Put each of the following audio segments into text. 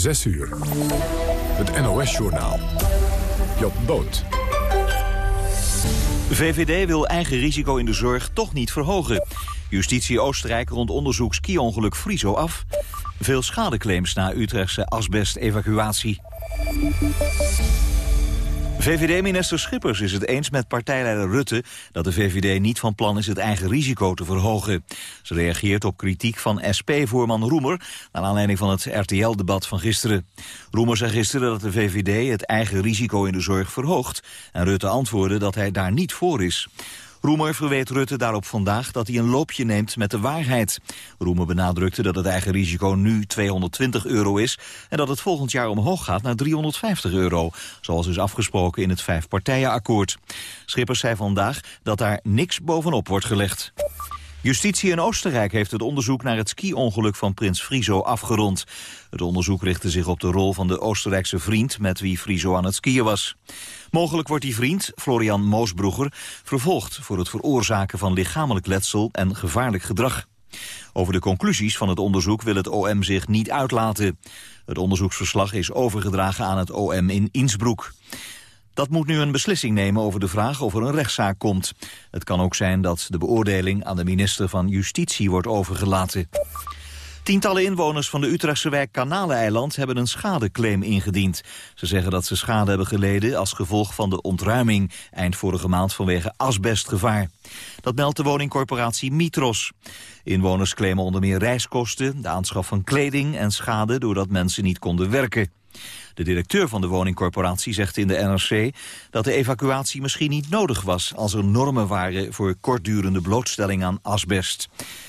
6 uur. Het NOS-journaal. Job Boot. VVD wil eigen risico in de zorg toch niet verhogen. Justitie Oostenrijk rond onderzoek ski-ongeluk Friso af. Veel schadeclaims na Utrechtse asbest-evacuatie. VVD-minister Schippers is het eens met partijleider Rutte... dat de VVD niet van plan is het eigen risico te verhogen. Ze reageert op kritiek van SP-voorman Roemer... naar aanleiding van het RTL-debat van gisteren. Roemer zei gisteren dat de VVD het eigen risico in de zorg verhoogt... en Rutte antwoordde dat hij daar niet voor is. Roemer verweet Rutte daarop vandaag dat hij een loopje neemt met de waarheid. Roemer benadrukte dat het eigen risico nu 220 euro is... en dat het volgend jaar omhoog gaat naar 350 euro... zoals is afgesproken in het vijfpartijenakkoord. Schippers zei vandaag dat daar niks bovenop wordt gelegd. Justitie in Oostenrijk heeft het onderzoek naar het ski-ongeluk van prins Friso afgerond. Het onderzoek richtte zich op de rol van de Oostenrijkse vriend met wie Friso aan het skiën was. Mogelijk wordt die vriend, Florian Moosbroeger, vervolgd voor het veroorzaken van lichamelijk letsel en gevaarlijk gedrag. Over de conclusies van het onderzoek wil het OM zich niet uitlaten. Het onderzoeksverslag is overgedragen aan het OM in Innsbruck. Dat moet nu een beslissing nemen over de vraag of er een rechtszaak komt. Het kan ook zijn dat de beoordeling aan de minister van Justitie wordt overgelaten. Tientallen inwoners van de Utrechtse wijk Kanaleneiland hebben een schadeclaim ingediend. Ze zeggen dat ze schade hebben geleden als gevolg van de ontruiming eind vorige maand vanwege asbestgevaar. Dat meldt de woningcorporatie Mitros. Inwoners claimen onder meer reiskosten, de aanschaf van kleding en schade doordat mensen niet konden werken. De directeur van de woningcorporatie zegt in de NRC dat de evacuatie misschien niet nodig was als er normen waren voor kortdurende blootstelling aan asbest.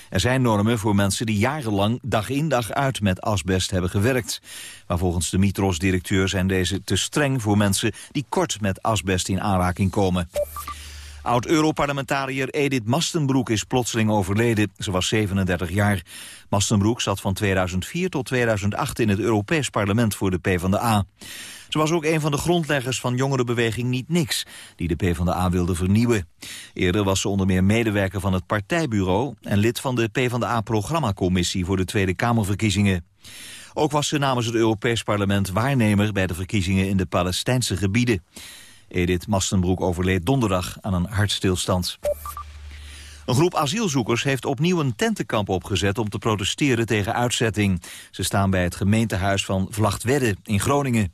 Er zijn normen voor mensen die jarenlang dag in dag uit met asbest hebben gewerkt. Maar volgens de Mitros-directeur zijn deze te streng voor mensen die kort met asbest in aanraking komen. Oud-Europarlementariër Edith Mastenbroek is plotseling overleden. Ze was 37 jaar. Mastenbroek zat van 2004 tot 2008 in het Europees Parlement voor de PvdA. Ze was ook een van de grondleggers van jongerenbeweging Niet Niks, die de PvdA wilde vernieuwen. Eerder was ze onder meer medewerker van het partijbureau en lid van de PvdA-programmacommissie voor de Tweede Kamerverkiezingen. Ook was ze namens het Europees Parlement waarnemer bij de verkiezingen in de Palestijnse gebieden. Edith Mastenbroek overleed donderdag aan een hartstilstand. Een groep asielzoekers heeft opnieuw een tentenkamp opgezet om te protesteren tegen uitzetting. Ze staan bij het gemeentehuis van Vlachtwedde in Groningen.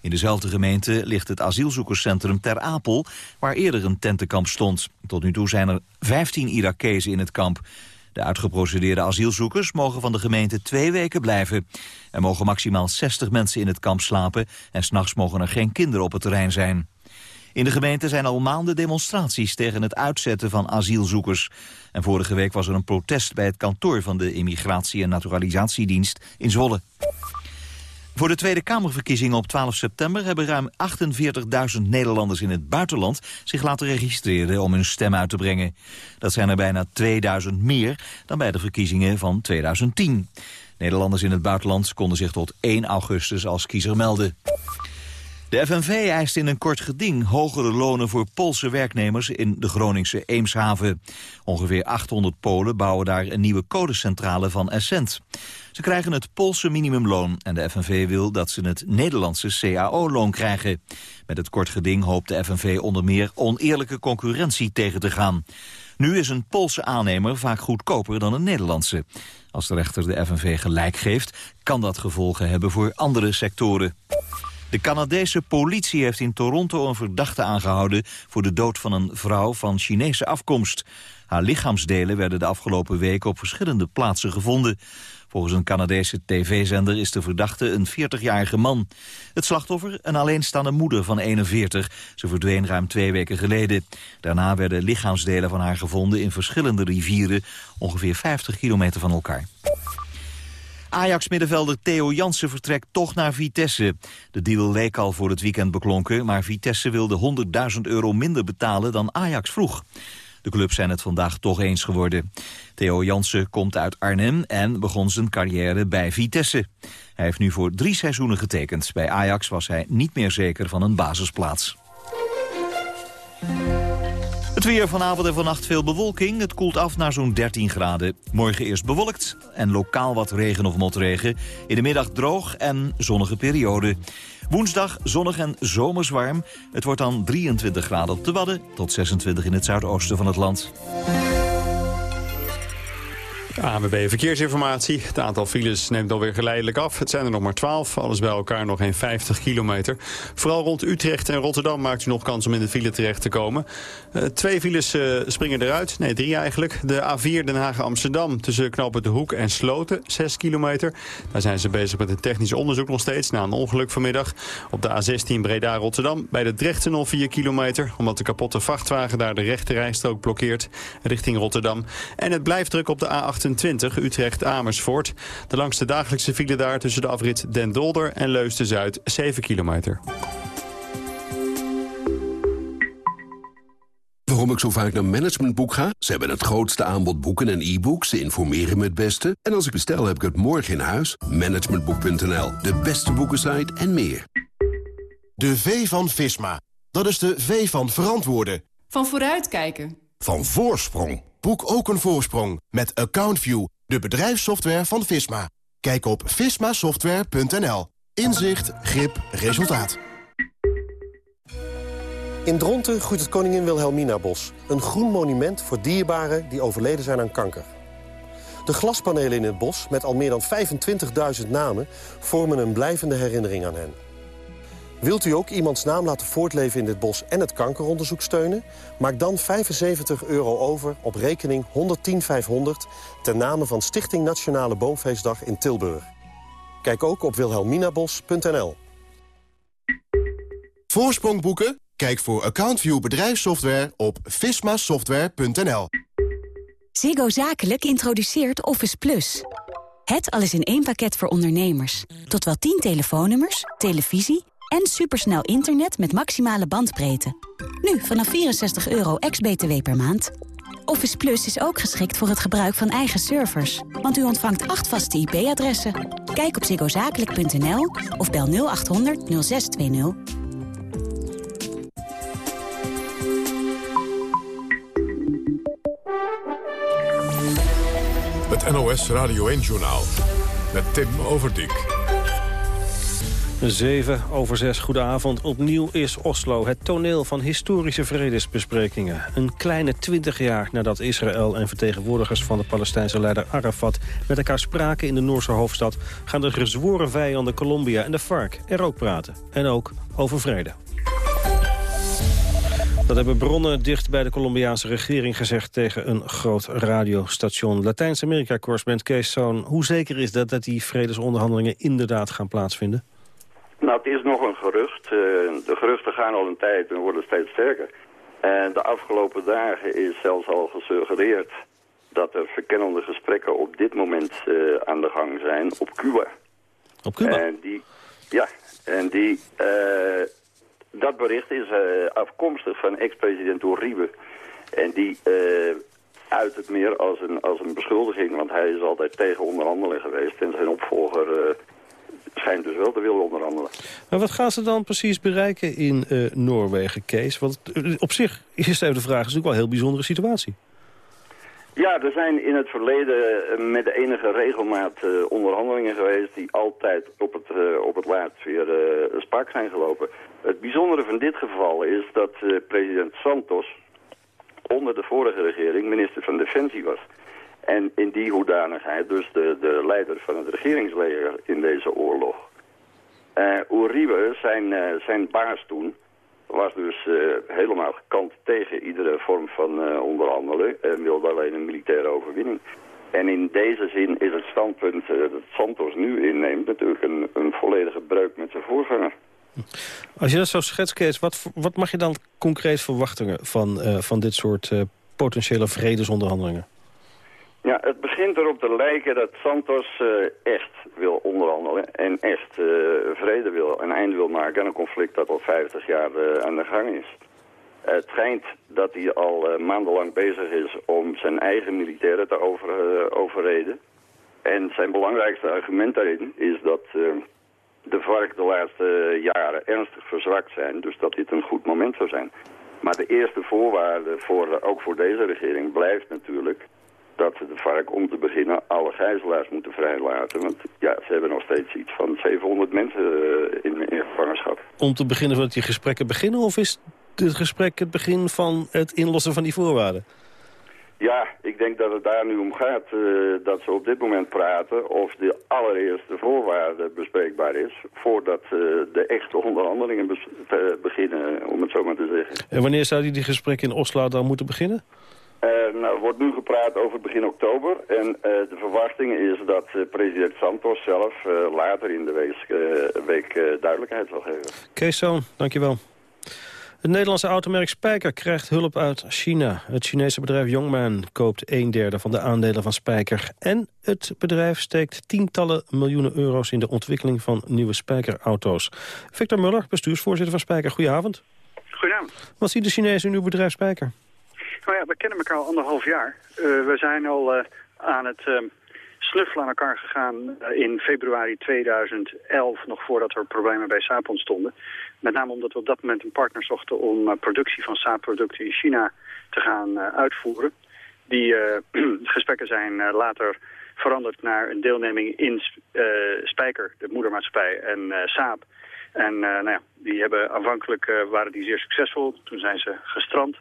In dezelfde gemeente ligt het asielzoekerscentrum Ter Apel, waar eerder een tentenkamp stond. Tot nu toe zijn er 15 Irakezen in het kamp. De uitgeprocedeerde asielzoekers mogen van de gemeente twee weken blijven. Er mogen maximaal 60 mensen in het kamp slapen en s'nachts mogen er geen kinderen op het terrein zijn. In de gemeente zijn al maanden demonstraties tegen het uitzetten van asielzoekers. En vorige week was er een protest bij het kantoor van de Immigratie- en Naturalisatiedienst in Zwolle. Voor de Tweede Kamerverkiezingen op 12 september hebben ruim 48.000 Nederlanders in het buitenland zich laten registreren om hun stem uit te brengen. Dat zijn er bijna 2000 meer dan bij de verkiezingen van 2010. Nederlanders in het buitenland konden zich tot 1 augustus als kiezer melden. De FNV eist in een kort geding hogere lonen voor Poolse werknemers in de Groningse Eemshaven. Ongeveer 800 Polen bouwen daar een nieuwe codecentrale van Essent. Ze krijgen het Poolse minimumloon en de FNV wil dat ze het Nederlandse CAO-loon krijgen. Met het kort geding hoopt de FNV onder meer oneerlijke concurrentie tegen te gaan. Nu is een Poolse aannemer vaak goedkoper dan een Nederlandse. Als de rechter de FNV gelijk geeft, kan dat gevolgen hebben voor andere sectoren. De Canadese politie heeft in Toronto een verdachte aangehouden... voor de dood van een vrouw van Chinese afkomst. Haar lichaamsdelen werden de afgelopen weken op verschillende plaatsen gevonden. Volgens een Canadese tv-zender is de verdachte een 40-jarige man. Het slachtoffer, een alleenstaande moeder van 41. Ze verdween ruim twee weken geleden. Daarna werden lichaamsdelen van haar gevonden in verschillende rivieren... ongeveer 50 kilometer van elkaar. Ajax-middenvelder Theo Jansen vertrekt toch naar Vitesse. De deal leek al voor het weekend beklonken, maar Vitesse wilde 100.000 euro minder betalen dan Ajax vroeg. De clubs zijn het vandaag toch eens geworden. Theo Jansen komt uit Arnhem en begon zijn carrière bij Vitesse. Hij heeft nu voor drie seizoenen getekend. Bij Ajax was hij niet meer zeker van een basisplaats. Het weer vanavond en vannacht veel bewolking. Het koelt af naar zo'n 13 graden. Morgen eerst bewolkt en lokaal wat regen of motregen. In de middag droog en zonnige periode. Woensdag zonnig en zomers warm. Het wordt dan 23 graden op de Wadden tot 26 in het zuidoosten van het land. ANWB Verkeersinformatie. Het aantal files neemt alweer geleidelijk af. Het zijn er nog maar 12, alles bij elkaar nog geen 50 kilometer. Vooral rond Utrecht en Rotterdam maakt u nog kans om in de file terecht te komen. Uh, twee files uh, springen eruit, nee drie eigenlijk. De A4 Den Haag-Amsterdam tussen knopen De Hoek en Sloten, 6 kilometer. Daar zijn ze bezig met het technisch onderzoek nog steeds, na een ongeluk vanmiddag. Op de A16 Breda-Rotterdam bij de Drechttunnel 4 kilometer... omdat de kapotte vrachtwagen daar de rechte rijstrook blokkeert richting Rotterdam. En het blijft druk op de A8 Utrecht-Amersfoort. De langste dagelijkse file daar tussen de afrit Den Dolder en Leusden-Zuid 7 kilometer. Waarom ik zo vaak naar Managementboek ga? Ze hebben het grootste aanbod boeken en e-books. Ze informeren me het beste. En als ik bestel, heb ik het morgen in huis. Managementboek.nl, de beste boekensite en meer. De V van Visma. Dat is de V van verantwoorden. Van vooruitkijken. Van voorsprong. Boek ook een voorsprong met AccountView, de bedrijfssoftware van Visma. Kijk op vismasoftware.nl. Inzicht, grip, resultaat. In Dronten groeit het Koningin Wilhelmina Bos. Een groen monument voor dierbaren die overleden zijn aan kanker. De glaspanelen in het bos, met al meer dan 25.000 namen... vormen een blijvende herinnering aan hen. Wilt u ook iemands naam laten voortleven in dit bos en het kankeronderzoek steunen? Maak dan 75 euro over op rekening 110500 ten name van Stichting Nationale Boomfeestdag in Tilburg. Kijk ook op wilhelminabos.nl. Voorsprong boeken? Kijk voor AccountView bedrijfssoftware op vismasoftware.nl. Ziggo Zakelijk introduceert Office Plus. Het alles in één pakket voor ondernemers. Tot wel 10 telefoonnummers, televisie en supersnel internet met maximale bandbreedte. Nu vanaf 64 euro ex-BTW per maand. Office Plus is ook geschikt voor het gebruik van eigen servers. Want u ontvangt acht vaste IP-adressen. Kijk op ziggozakelijk.nl of bel 0800 0620. Het NOS Radio 1-journaal met Tim Overdijk. 7 over 6, goedenavond. Opnieuw is Oslo het toneel van historische vredesbesprekingen. Een kleine 20 jaar nadat Israël en vertegenwoordigers van de Palestijnse leider Arafat... met elkaar spraken in de Noorse hoofdstad... gaan de gezworen vijanden Colombia en de FARC er ook praten. En ook over vrede. Dat hebben bronnen dicht bij de Colombiaanse regering gezegd... tegen een groot radiostation. Latijns-Amerika-correspondent Kees Zoon. Hoe zeker is dat dat die vredesonderhandelingen inderdaad gaan plaatsvinden? Het is nog een gerucht. Uh, de geruchten gaan al een tijd en worden steeds sterker. En de afgelopen dagen is zelfs al gesuggereerd dat er verkennende gesprekken op dit moment uh, aan de gang zijn op Cuba. Op Cuba? En die, ja, en die, uh, dat bericht is afkomstig van ex-president Uribe. En die uit het meer als een, als een beschuldiging, want hij is altijd tegen onderhandelen geweest. En zijn opvolger schijnt dus wel te willen onderhandelen. Maar wat gaan ze dan precies bereiken in uh, Noorwegen, Kees? Want uh, op zich is even de vraag, is natuurlijk wel een heel bijzondere situatie. Ja, er zijn in het verleden eh, met de enige regelmaat uh, onderhandelingen geweest... die altijd op het, uh, op het laatst weer spak zijn gelopen. Het bijzondere van dit geval is dat president Santos... onder de vorige regering minister van Defensie was... En in die hoedanigheid dus de, de leider van het regeringsleger in deze oorlog. Uh, Uribe, zijn, uh, zijn baas toen, was dus uh, helemaal gekant tegen iedere vorm van onderhandelen en wilde alleen een militaire overwinning. En in deze zin is het standpunt dat Santos nu inneemt natuurlijk een, een volledige breuk met zijn voorganger. Als je dat zo schetst, Kees, wat, wat mag je dan concreet verwachten van, van dit soort potentiële vredesonderhandelingen? Ja, het begint erop te lijken dat Santos uh, echt wil onderhandelen en echt uh, vrede wil, een eind wil maken aan een conflict dat al 50 jaar uh, aan de gang is. Het schijnt dat hij al maandenlang bezig is om zijn eigen militairen te over, overreden. En zijn belangrijkste argument daarin is dat de vark de laatste jaren ernstig verzwakt zijn, dus dat dit een goed moment zou zijn. Maar de eerste voorwaarde, voor, ook voor deze regering, blijft natuurlijk dat de vark om te beginnen alle gijzelaars moeten vrijlaten. Want ja, ze hebben nog steeds iets van 700 mensen in, in gevangenschap. Om te beginnen dat die gesprekken beginnen of is het gesprek het begin van het inlossen van die voorwaarden? Ja, ik denk dat het daar nu om gaat uh, dat ze op dit moment praten of de allereerste voorwaarde bespreekbaar is voordat uh, de echte onderhandelingen be beginnen, om het zo maar te zeggen. En wanneer zou die, die gesprekken in Oslo dan moeten beginnen? Uh, nou, er wordt nu gepraat over begin oktober en de verwachting is dat president Santos zelf later in de week, week duidelijkheid zal geven. Kees Zoon, dankjewel. Het Nederlandse automerk Spijker krijgt hulp uit China. Het Chinese bedrijf Yongman koopt een derde van de aandelen van Spijker. En het bedrijf steekt tientallen miljoenen euro's in de ontwikkeling van nieuwe Spijkerauto's. Victor Muller, bestuursvoorzitter van Spijker, goedenavond. Goedenavond. Wat ziet de Chinezen in uw bedrijf Spijker? Nou ja, we kennen elkaar al anderhalf jaar. Uh, we zijn al uh, aan het... Uh, snuffelen aan elkaar gegaan in februari 2011, nog voordat er problemen bij Saab ontstonden. Met name omdat we op dat moment een partner zochten om uh, productie van Saab-producten in China te gaan uh, uitvoeren. Die uh, gesprekken zijn later veranderd naar een deelneming in Spijker, de moedermaatschappij, en Saab. En nou ja, die hebben aanvankelijk waren die zeer succesvol. Toen zijn ze gestrand.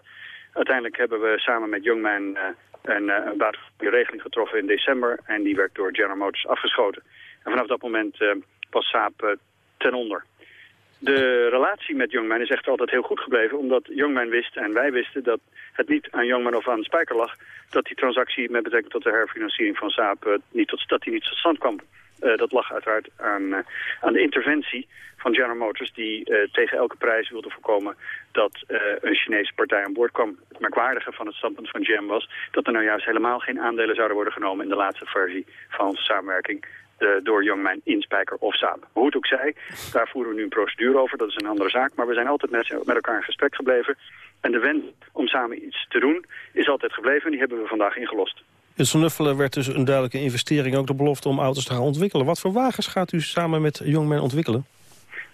Uiteindelijk hebben we samen met Youngman een, een regeling getroffen in december. En die werd door General Motors afgeschoten. En vanaf dat moment was Saab ten onder. De relatie met Youngman is echt altijd heel goed gebleven, omdat Youngman wist en wij wisten dat het niet aan Youngman of aan Spijker lag, dat die transactie met betrekking tot de herfinanciering van Saab uh, niet tot, dat die niet tot stand kwam. Uh, dat lag uiteraard aan, uh, aan de interventie van General Motors... die tegen elke prijs wilde voorkomen dat een Chinese partij aan boord kwam. Het merkwaardige van het standpunt van GM was... dat er nou juist helemaal geen aandelen zouden worden genomen... in de laatste versie van onze samenwerking door Youngman Inspijker of Saab. Hoe het ook zij, daar voeren we nu een procedure over. Dat is een andere zaak. Maar we zijn altijd met, met elkaar in gesprek gebleven. En de wens om samen iets te doen is altijd gebleven. En die hebben we vandaag ingelost. In Snuffelen werd dus een duidelijke investering ook de belofte om auto's te gaan ontwikkelen. Wat voor wagens gaat u samen met Youngman ontwikkelen?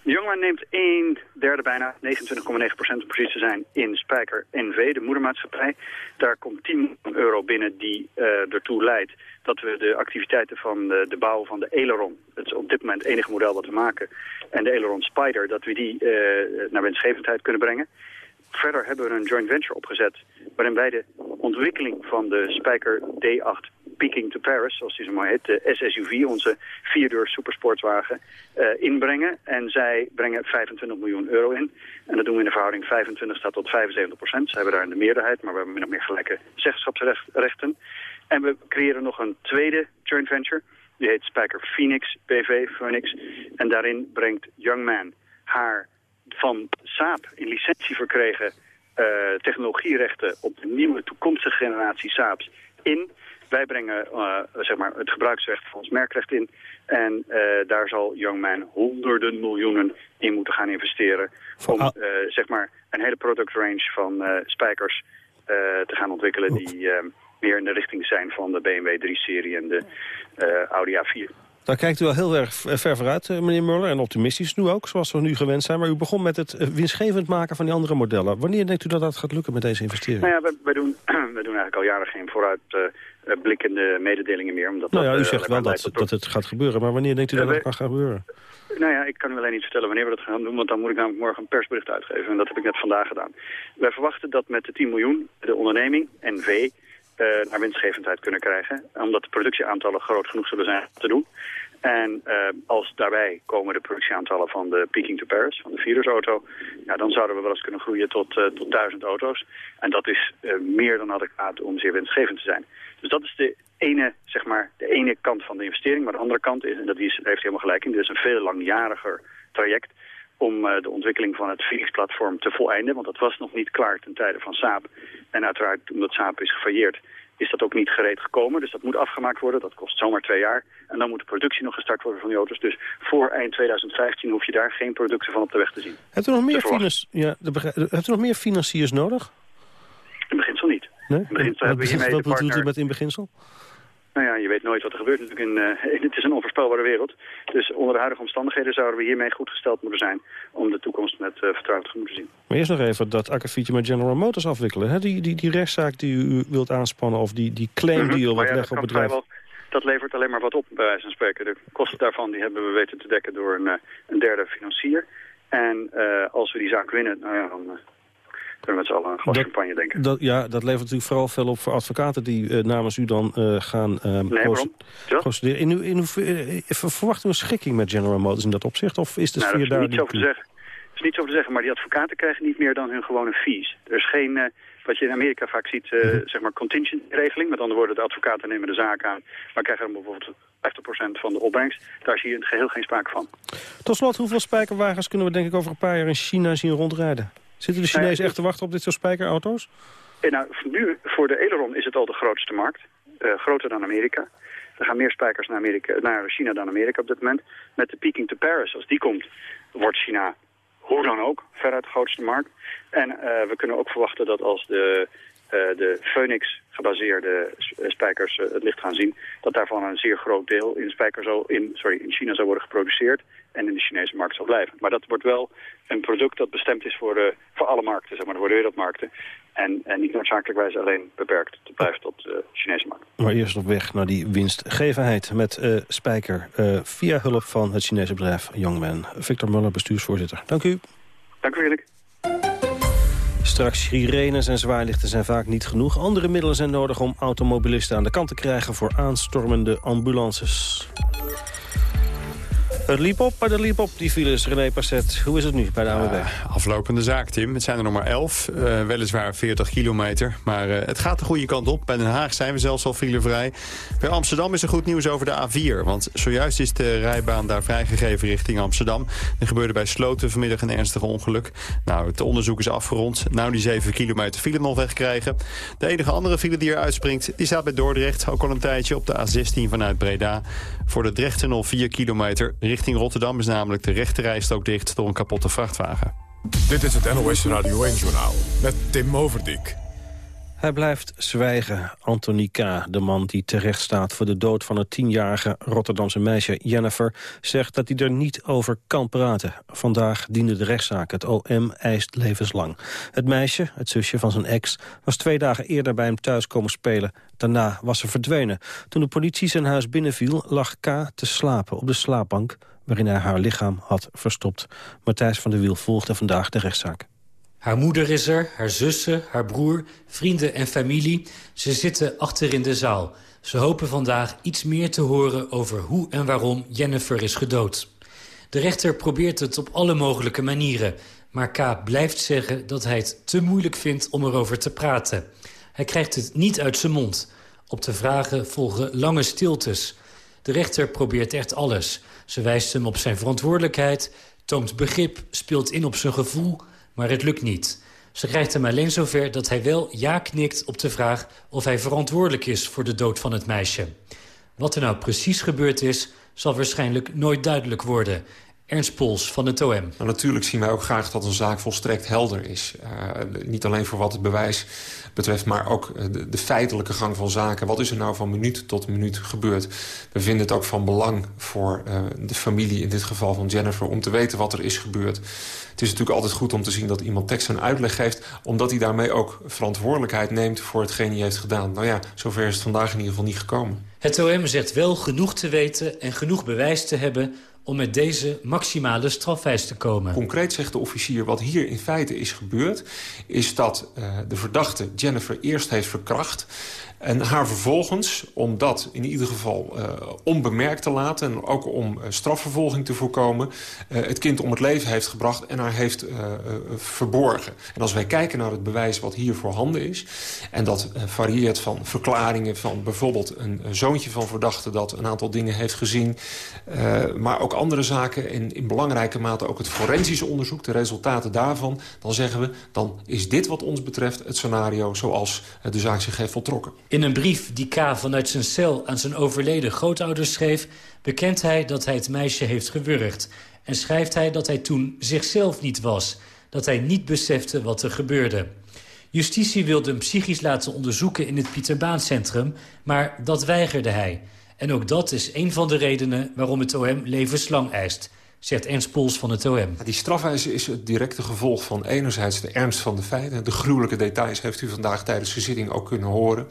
Jongeman neemt een derde bijna, 29,9% om precies te zijn, in Spijker NV, de moedermaatschappij. Daar komt 10 miljoen euro binnen die uh, ertoe leidt dat we de activiteiten van de, de, bouw van de Aileron, het is op dit moment het enige model dat we maken, en de Aileron Spider, dat we die uh, naar wensgevendheid kunnen brengen. Verder hebben we een joint venture opgezet waarin wij de ontwikkeling van de Spijker D8 Peking to Paris, zoals die zo mooi heet, de SSUV, onze vierdeur supersportswagen, uh, inbrengen. En zij brengen 25 miljoen euro in. En dat doen we in de verhouding 25 staat tot 75 procent. Ze hebben daar de meerderheid, maar we hebben of meer gelijke zeggenschapsrechten. En we creëren nog een tweede joint venture. Die heet Spijker Phoenix BV, Phoenix. En daarin brengt Youngman haar van Saab in licentie verkregen uh, technologierechten op de nieuwe toekomstige generatie Saabs in. Wij brengen uh, zeg maar het gebruiksrecht van ons merkrecht in. En uh, daar zal Youngman honderden miljoenen in moeten gaan investeren. Om uh, zeg maar een hele product range van spijkers te gaan ontwikkelen die meer in de richting zijn van de BMW 3-serie en de Audi A4. Daar kijkt u wel heel erg ver vooruit, meneer Muller, en optimistisch nu ook, zoals we nu gewend zijn. Maar u begon met het winstgevend maken van die andere modellen. Wanneer denkt u dat dat gaat lukken met deze investering? Nou ja, wij, wij doen, wij doen eigenlijk al jaren geen vooruit uh, blikkende mededelingen meer. Omdat nou ja, dat, u zegt wel dat, dat het gaat gebeuren, maar wanneer denkt u dat het kan gaan gebeuren? Nou ja, ik kan u alleen niet vertellen wanneer we dat gaan doen, want dan moet ik namelijk morgen een persbericht uitgeven. En dat heb ik net vandaag gedaan. Wij verwachten dat met de 10 miljoen de onderneming, NV, uh, naar winstgevendheid kunnen krijgen. Omdat de productieaantallen groot genoeg zullen zijn te doen. En uh, als daarbij komen de productieaantallen van de Peking to Paris, van de virusauto, ja, dan zouden we wel eens kunnen groeien tot, uh, tot duizend auto's. En dat is meer dan adequaat om zeer winstgevend te zijn. Dus dat is de ene, zeg maar, de ene kant van de investering. Maar de andere kant is, en dat is, heeft helemaal gelijk in, dit is een veel langjariger traject om uh, de ontwikkeling van het Phoenix-platform te voleinden. Want dat was nog niet klaar ten tijde van Saab. En uiteraard, omdat Saab is gefailleerd, is dat ook niet gereed gekomen. Dus dat moet afgemaakt worden. Dat kost zomaar twee jaar. En dan moet de productie nog gestart worden van die auto's. Dus voor eind 2015 hoef je daar geen producten van op de weg te zien. Hebt u nog meer, financiers, ja, hebt u nog meer financiers nodig? In beginsel niet. Nee? In beginsel wat, wat bedoelt u met in beginsel? Nou ja, je weet nooit wat er gebeurt natuurlijk. In, uh, het is een onvoorspelbare wereld. Dus onder de huidige omstandigheden zouden we hiermee goed gesteld moeten zijn... om de toekomst met uh, vertrouwen te moeten zien. Maar eerst nog even dat akkefietje met General Motors afwikkelen. Hè? Die, die, die rechtszaak die u wilt aanspannen of die, die claim deal mhm. wat ja, leggen op bedrijf. Wel, dat levert alleen maar wat op, bij wijze van spreken. De kosten daarvan die hebben we weten te dekken door een, een derde financier. En als we die zaak winnen, nou ja, dan kunnen we met z'n allen een glas dat, champagne denken. Dat, ja, dat levert natuurlijk vooral veel op voor advocaten die uh, namens u dan uh, gaan uh, nee, procederen. In, in, in, verwacht u een schikking met General Motors in dat opzicht? Of is de nou, sfeer daar niet over te zeggen? Er is niets over te zeggen, maar die advocaten krijgen niet meer dan hun gewone fees. Er is geen, wat je in Amerika vaak ziet, uh, -hmm. zeg maar contingent regeling. Met andere woorden, de advocaten nemen de zaak aan, maar krijgen dan bijvoorbeeld 50% van de opbrengst. Daar is hier in het geheel geen sprake van. Tot slot, hoeveel spijkerwagens kunnen we denk ik over een paar jaar in China zien rondrijden? Zitten de Chinezen echt te wachten op dit soort spijkerauto's? En nou, nu, voor de Eleron is het al de grootste markt. Uh, groter dan Amerika. Er gaan meer spijkers naar, Amerika, naar China dan Amerika op dit moment. Met de Peking to Paris, als die komt, wordt China hoe dan ook veruit de grootste markt. En uh, we kunnen ook verwachten dat als de, uh, de Phoenix gebaseerde spijkers het licht gaan zien... dat daarvan een zeer groot deel in, spijker zal, in, sorry, in China zal worden geproduceerd en in de Chinese markt zal blijven. Maar dat wordt wel een product dat bestemd is voor, de, voor alle markten, zeg maar, voor de wereldmarkten. En, en niet noodzakelijkwijs alleen beperkt te blijven tot de Chinese markt. Maar eerst op weg naar die winstgevendheid met uh, Spijker... Uh, via hulp van het Chinese bedrijf Youngman. Victor Muller, bestuursvoorzitter. Dank u. Dank u, Erik. Straks sirenes en zwaarlichten zijn vaak niet genoeg. Andere middelen zijn nodig om automobilisten aan de kant te krijgen... voor aanstormende ambulances. Het liep op, maar de liep op, die files. René Passet, hoe is het nu bij de? Uh, aflopende zaak, Tim. Het zijn er nog maar 11. Uh, eh, weliswaar 40 kilometer. Maar uh, het gaat de goede kant op. Bij Den Haag zijn we zelfs al filevrij. Bij Amsterdam is er goed nieuws over de A4. Want zojuist is de rijbaan daar vrijgegeven richting Amsterdam. Er gebeurde bij Sloten vanmiddag een ernstig ongeluk. Nou, het onderzoek is afgerond. Nou, die 7 kilometer file nog wegkrijgen. De enige andere file die er uitspringt, die staat bij Dordrecht. Ook al een tijdje op de A16 vanuit Breda. Voor de Drechttunnel 4 kilometer Richting Rotterdam is namelijk de rechterrijstrook dicht door een kapotte vrachtwagen. Dit is het NOS Radio 1-journaal met Tim Overdijk. Hij blijft zwijgen. Anthony K., de man die terecht staat voor de dood van het tienjarige Rotterdamse meisje Jennifer, zegt dat hij er niet over kan praten. Vandaag diende de rechtszaak. Het OM eist levenslang. Het meisje, het zusje van zijn ex, was twee dagen eerder bij hem thuis komen spelen. Daarna was ze verdwenen. Toen de politie zijn huis binnenviel, lag K. te slapen op de slaapbank waarin hij haar lichaam had verstopt. Matthijs van der Wiel volgde vandaag de rechtszaak. Haar moeder is er, haar zussen, haar broer, vrienden en familie. Ze zitten achter in de zaal. Ze hopen vandaag iets meer te horen over hoe en waarom Jennifer is gedood. De rechter probeert het op alle mogelijke manieren. Maar K. blijft zeggen dat hij het te moeilijk vindt om erover te praten. Hij krijgt het niet uit zijn mond. Op de vragen volgen lange stiltes. De rechter probeert echt alles. Ze wijst hem op zijn verantwoordelijkheid, toont begrip, speelt in op zijn gevoel maar het lukt niet. Ze krijgt hem alleen zover dat hij wel ja knikt op de vraag... of hij verantwoordelijk is voor de dood van het meisje. Wat er nou precies gebeurd is, zal waarschijnlijk nooit duidelijk worden. Ernst Pols van het OM. Nou, natuurlijk zien wij ook graag dat een zaak volstrekt helder is. Uh, niet alleen voor wat het bewijs betreft, maar ook eh, de, feitelijke gang van zaken. Wat is er nou van minuut tot minuut gebeurd? We vinden het ook van belang voor uh, de familie, in dit geval van Jennifer... om te weten wat er is gebeurd. Het is natuurlijk altijd goed om te zien dat iemand tekst en uitleg geeft... omdat hij daarmee ook verantwoordelijkheid neemt voor hetgeen hij heeft gedaan. Nou ja, zover is het vandaag in ieder geval niet gekomen. Het OM zegt wel genoeg te weten en genoeg bewijs te hebben om met deze maximale strafwijs te komen. Concreet zegt de officier wat hier in feite is gebeurd... is dat uh, de verdachte Jennifer eerst heeft verkracht... En haar vervolgens, om dat in ieder geval uh, onbemerkt te laten... en ook om uh, strafvervolging te voorkomen... Uh, het kind om het leven heeft gebracht en haar heeft verborgen. En als wij kijken naar het bewijs wat hier voorhanden is... en dat varieert van verklaringen van bijvoorbeeld een zoontje van verdachte... dat een aantal dingen heeft gezien, maar ook andere zaken... in, in belangrijke mate ook het forensisch onderzoek, de resultaten daarvan... dan zeggen we, dan is dit wat ons betreft het scenario zoals de zaak zich heeft voltrokken. In een brief die K. vanuit zijn cel aan zijn overleden grootouders schreef... bekent hij dat hij het meisje heeft gewurgd. En schrijft hij dat hij toen zichzelf niet was. Dat hij niet besefte wat er gebeurde. Justitie wilde hem psychisch laten onderzoeken in het Pieterbaancentrum... maar dat weigerde hij. En ook dat is een van de redenen waarom het OM levenslang eist zegt Ernst Pols van het OM. Die strafwijze is het directe gevolg van enerzijds de ernst van de feiten. De gruwelijke details heeft u vandaag tijdens de zitting ook kunnen horen.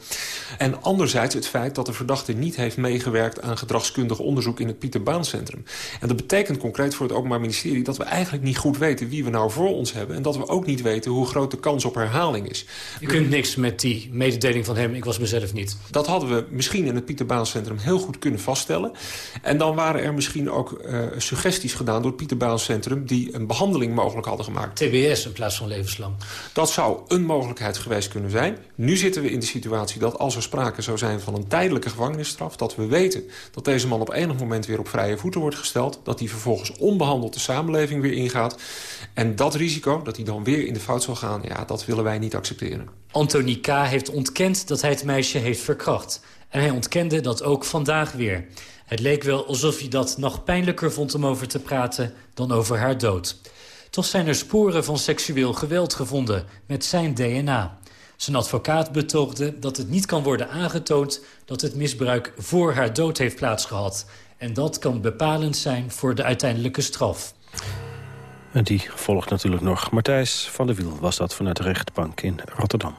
En anderzijds het feit dat de verdachte niet heeft meegewerkt... aan gedragskundig onderzoek in het Pieter Baan Centrum. En dat betekent concreet voor het Openbaar Ministerie... dat we eigenlijk niet goed weten wie we nou voor ons hebben... en dat we ook niet weten hoe groot de kans op herhaling is. Je kunt niks met die mededeling van hem, ik was mezelf niet. Dat hadden we misschien in het Pieter Baan Centrum heel goed kunnen vaststellen. En dan waren er misschien ook uh, suggesties gedaan door het Pieter Centrum... die een behandeling mogelijk hadden gemaakt. TBS in plaats van levenslang. Dat zou een mogelijkheid geweest kunnen zijn. Nu zitten we in de situatie dat als er sprake zou zijn van een tijdelijke gevangenisstraf... dat we weten dat deze man op enig moment weer op vrije voeten wordt gesteld... dat hij vervolgens onbehandeld de samenleving weer ingaat. En dat risico, dat hij dan weer in de fout zal gaan... ja, dat willen wij niet accepteren. Anthony K. heeft ontkend dat hij het meisje heeft verkracht. En hij ontkende dat ook vandaag weer. Het leek wel alsof hij dat nog pijnlijker vond om over te praten dan over haar dood. Toch zijn er sporen van seksueel geweld gevonden met zijn DNA. Zijn advocaat betoogde dat het niet kan worden aangetoond... dat het misbruik voor haar dood heeft plaatsgehad. En dat kan bepalend zijn voor de uiteindelijke straf. En die volgt natuurlijk nog. Martijs van der Wiel was dat vanuit de rechtbank in Rotterdam.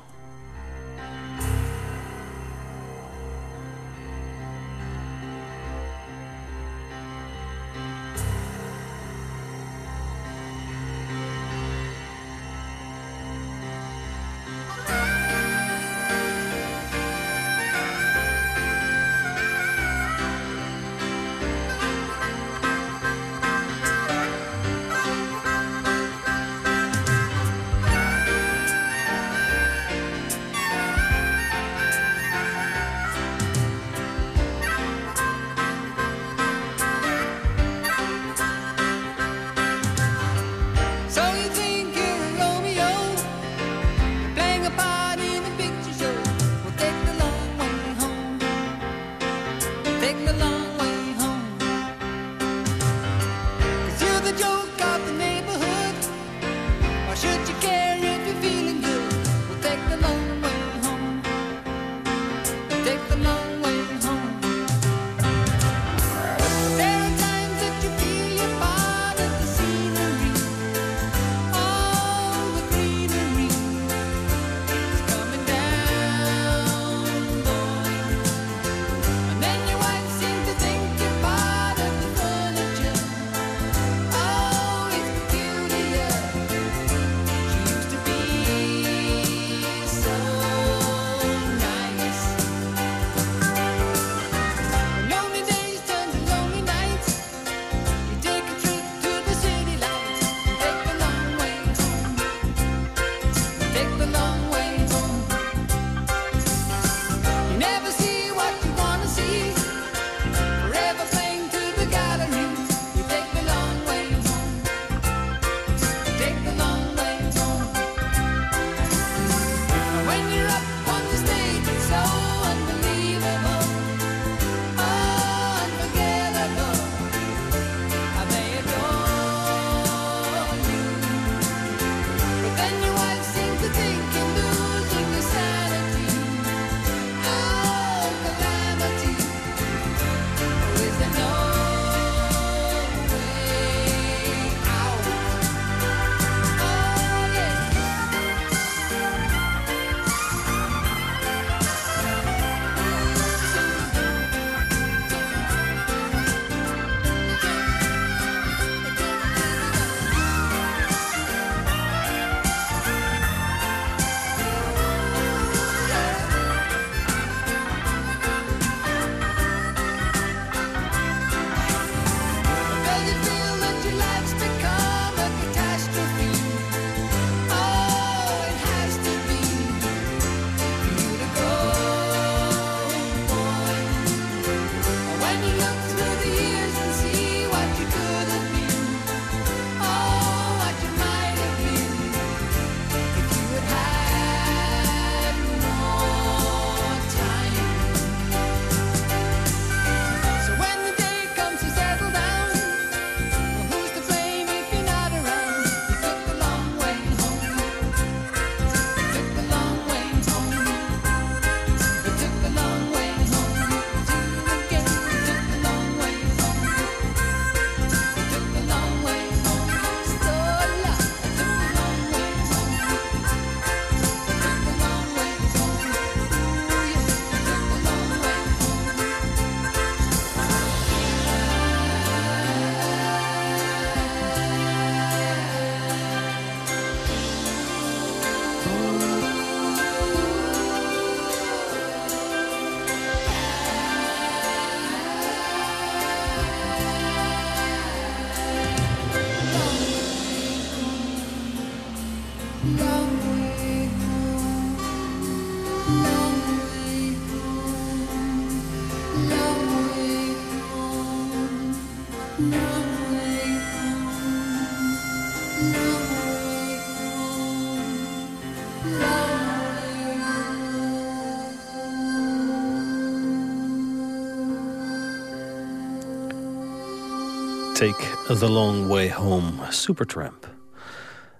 The Long Way Home, Supertramp.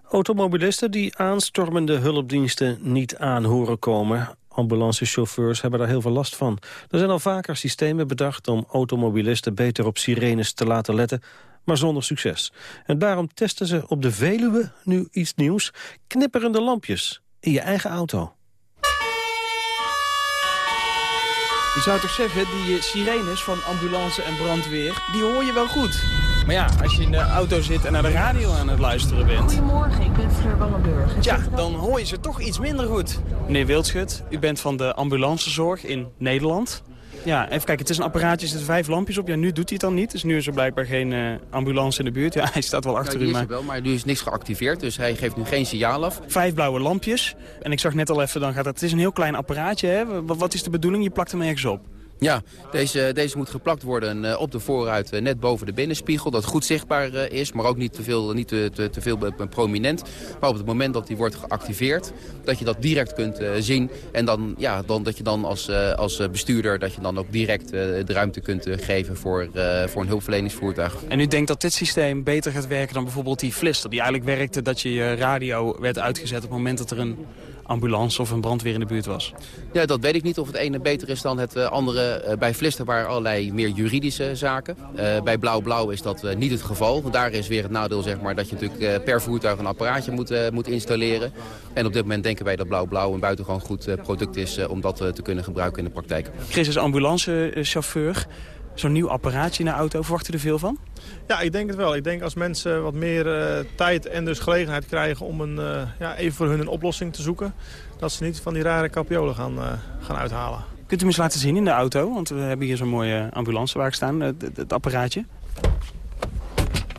Automobilisten die aanstormende hulpdiensten niet aan horen komen... ambulancechauffeurs hebben daar heel veel last van. Er zijn al vaker systemen bedacht om automobilisten beter op sirenes te laten letten maar zonder succes. En daarom testen ze op de Veluwe nu iets nieuws. Knipperende lampjes in je eigen auto. Je zou toch zeggen, die sirenes van ambulance en brandweer, die hoor je wel goed. Maar ja, als je in de auto zit en naar de radio aan het luisteren bent... Goedemorgen, ik ben Fleur Wallenburg. Ja, dan hoor je ze toch iets minder goed. Meneer Wildschut, u bent van de ambulancezorg in Nederland. Ja, even kijken, het is een apparaatje, er zitten vijf lampjes op. Ja, nu doet hij het dan niet, dus nu is er blijkbaar geen uh, ambulance in de buurt. Ja, hij staat wel achter u. Maar... Is wel, maar nu is niks geactiveerd, dus hij geeft nu geen signaal af. Vijf blauwe lampjes. En ik zag net al even, dan gaat het, het is een heel klein apparaatje. Hè? Wat is de bedoeling? Je plakt hem ergens op. Ja, deze, deze moet geplakt worden uh, op de voorruit uh, net boven de binnenspiegel. Dat goed zichtbaar uh, is, maar ook niet te veel, niet te, te, te veel prominent. Maar op het moment dat die wordt geactiveerd, dat je dat direct kunt zien. En dan, ja, dan, dat je dan als, als bestuurder dat je dan ook direct de ruimte kunt geven voor, voor een hulpverleningsvoertuig. En u denkt dat dit systeem beter gaat werken dan bijvoorbeeld die flister... die eigenlijk werkte dat je je radio werd uitgezet op het moment dat er een ambulance of een brandweer in de buurt was? Ja, dat weet ik niet of het ene beter is dan het andere. Uh, bij Vlister waren allerlei meer juridische zaken. Uh, bij Blauw-Blauw is dat niet het geval. Want daar is weer het nadeel zeg maar, dat je natuurlijk per voertuig een apparaatje moet, moet installeren. En op dit moment denken wij dat Blauw-Blauw een buitengewoon goed product is om dat te kunnen gebruiken in de praktijk. Chris is ambulancechauffeur. Zo'n nieuw apparaatje in de auto, verwacht u er veel van? Ja, ik denk het wel. Ik denk als mensen wat meer uh, tijd en dus gelegenheid krijgen om een, uh, ja, even voor hun een oplossing te zoeken... dat ze niet van die rare capiolen gaan, uh, gaan uithalen. Kunt u me eens laten zien in de auto? Want we hebben hier zo'n mooie ambulancewagen staan, het, apparaatje.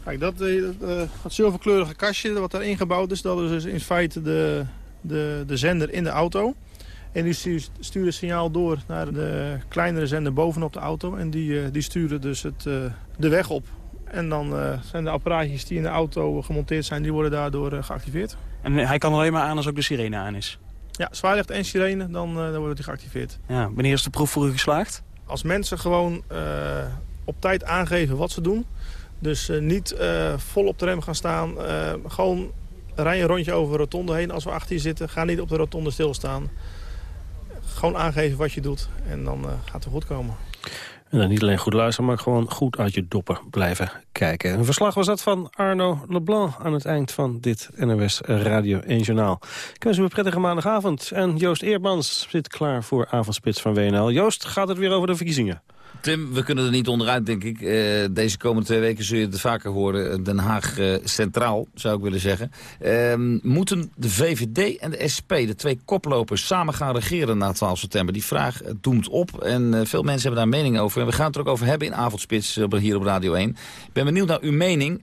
Kijk, dat, dat zilverkleurige kastje wat daar ingebouwd is... dat is dus in feite de, de, de zender in de auto... En die sturen signaal door naar de kleinere zender bovenop de auto. En die, die sturen dus het, de weg op. En dan uh, zijn de apparaatjes die in de auto gemonteerd zijn, die worden daardoor geactiveerd. En hij kan alleen maar aan als ook de sirene aan is? Ja, zwaarlicht en sirene, dan, dan wordt hij geactiveerd. Ja, wanneer is de proef voor u geslaagd? Als mensen gewoon op tijd aangeven wat ze doen. Dus niet vol op de rem gaan staan. gewoon rij een rondje over de rotonde heen als we achter je zitten. Ga niet op de rotonde stilstaan. Gewoon aangeven wat je doet en dan gaat het goed komen. En dan niet alleen goed luisteren, maar gewoon goed uit je doppen blijven kijken. Een verslag was dat van Arno Leblanc aan het eind van dit NOS Radio 1 Journaal. Ik wens u een prettige maandagavond. En Joost Eerdmans zit klaar voor avondspits van WNL. Joost, gaat het weer over de verkiezingen? Tim, we kunnen er niet onderuit, denk ik. Uh, deze komende twee weken zul je het vaker horen. Den Haag uh, centraal, zou ik willen zeggen. Uh, moeten de VVD en de SP, de twee koplopers, samen gaan regeren na 12 september? Die vraag doemt op en veel mensen hebben daar mening over. En we gaan het er ook over hebben in Avondspits hier op Radio 1. Ik ben benieuwd naar uw mening.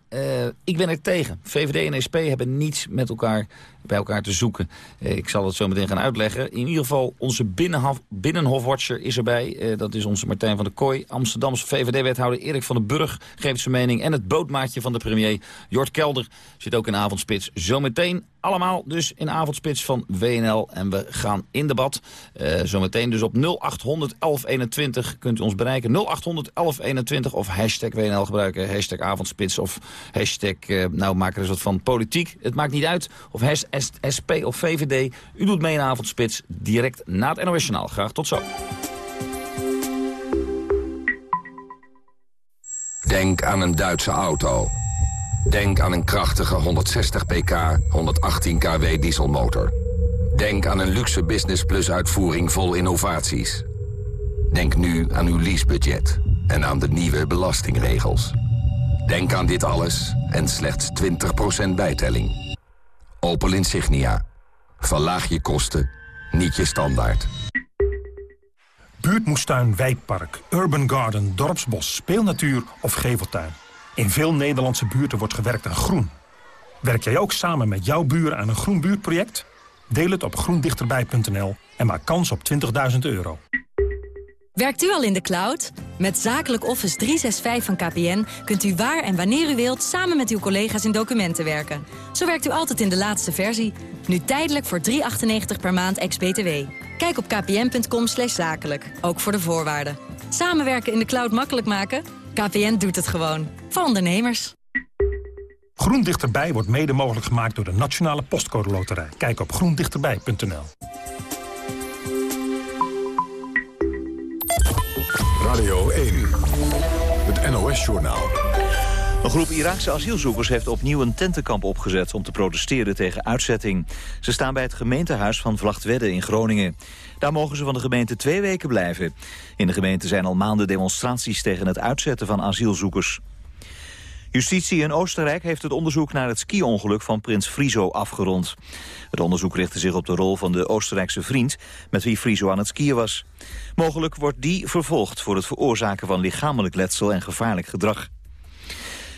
ik ben er tegen. VVD en SP hebben niets met elkaar bij elkaar te zoeken. Eh, ik zal het zo meteen gaan uitleggen. In ieder geval, onze binnenhof, binnenhofwatcher is erbij. Eh, dat is onze Martijn van der Kooi. Amsterdamse VVD-wethouder Erik van den Burg geeft zijn mening. En het bootmaatje van de premier, Jort Kelder, zit ook in avondspits. Zometeen allemaal dus in avondspits van WNL. En we gaan in debat. Uh, zometeen dus op 0800 1121 kunt u ons bereiken. 0800 1121 of hashtag WNL gebruiken. Hashtag avondspits of hashtag, uh, nou maak er eens wat van politiek. Het maakt niet uit. Of SP of VVD. U doet mee in avondspits direct na het NOS Journaal. Graag tot zo. Denk aan een Duitse auto. Denk aan een krachtige 160 pk, 118 kW dieselmotor. Denk aan een luxe Business Plus uitvoering vol innovaties. Denk nu aan uw leasebudget en aan de nieuwe belastingregels. Denk aan dit alles en slechts 20% bijtelling. Opel Insignia. Verlaag je kosten, niet je standaard. Buurtmoestuin, wijkpark, urban garden, dorpsbos, speelnatuur of geveltuin. In veel Nederlandse buurten wordt gewerkt aan groen. Werk jij ook samen met jouw buren aan een groen buurtproject? Deel het op groendichterbij.nl en maak kans op 20.000 euro. Werkt u al in de cloud? Met Zakelijk Office 365 van KPN kunt u waar en wanneer u wilt... samen met uw collega's in documenten werken. Zo werkt u altijd in de laatste versie. Nu tijdelijk voor 3,98 per maand ex-BTW. Kijk op kpn.com zakelijk, ook voor de voorwaarden. Samenwerken in de cloud makkelijk maken? KPN doet het gewoon. Voor ondernemers. Groen Dichterbij wordt mede mogelijk gemaakt door de Nationale Postcode Loterij. Kijk op groendichterbij.nl. Radio 1, het NOS-journaal. Een groep Iraakse asielzoekers heeft opnieuw een tentenkamp opgezet... om te protesteren tegen uitzetting. Ze staan bij het gemeentehuis van Vlachtwedde in Groningen. Daar mogen ze van de gemeente twee weken blijven. In de gemeente zijn al maanden demonstraties tegen het uitzetten van asielzoekers. Justitie in Oostenrijk heeft het onderzoek naar het ski-ongeluk van prins Friso afgerond. Het onderzoek richtte zich op de rol van de Oostenrijkse vriend met wie Friso aan het skiën was. Mogelijk wordt die vervolgd voor het veroorzaken van lichamelijk letsel en gevaarlijk gedrag.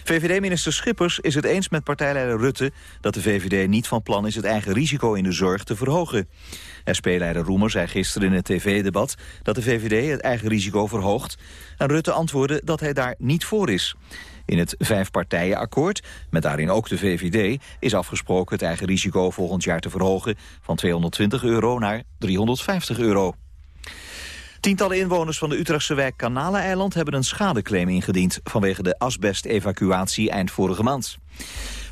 VVD-minister Schippers is het eens met partijleider Rutte... dat de VVD niet van plan is het eigen risico in de zorg te verhogen. SP-leider Roemer zei gisteren in het tv-debat... dat de VVD het eigen risico verhoogt. En Rutte antwoordde dat hij daar niet voor is. In het vijfpartijenakkoord, met daarin ook de VVD... is afgesproken het eigen risico volgend jaar te verhogen... van 220 euro naar 350 euro. Tientallen inwoners van de Utrechtse wijk Kanaleneiland hebben een schadeclaim ingediend vanwege de asbest-evacuatie eind vorige maand.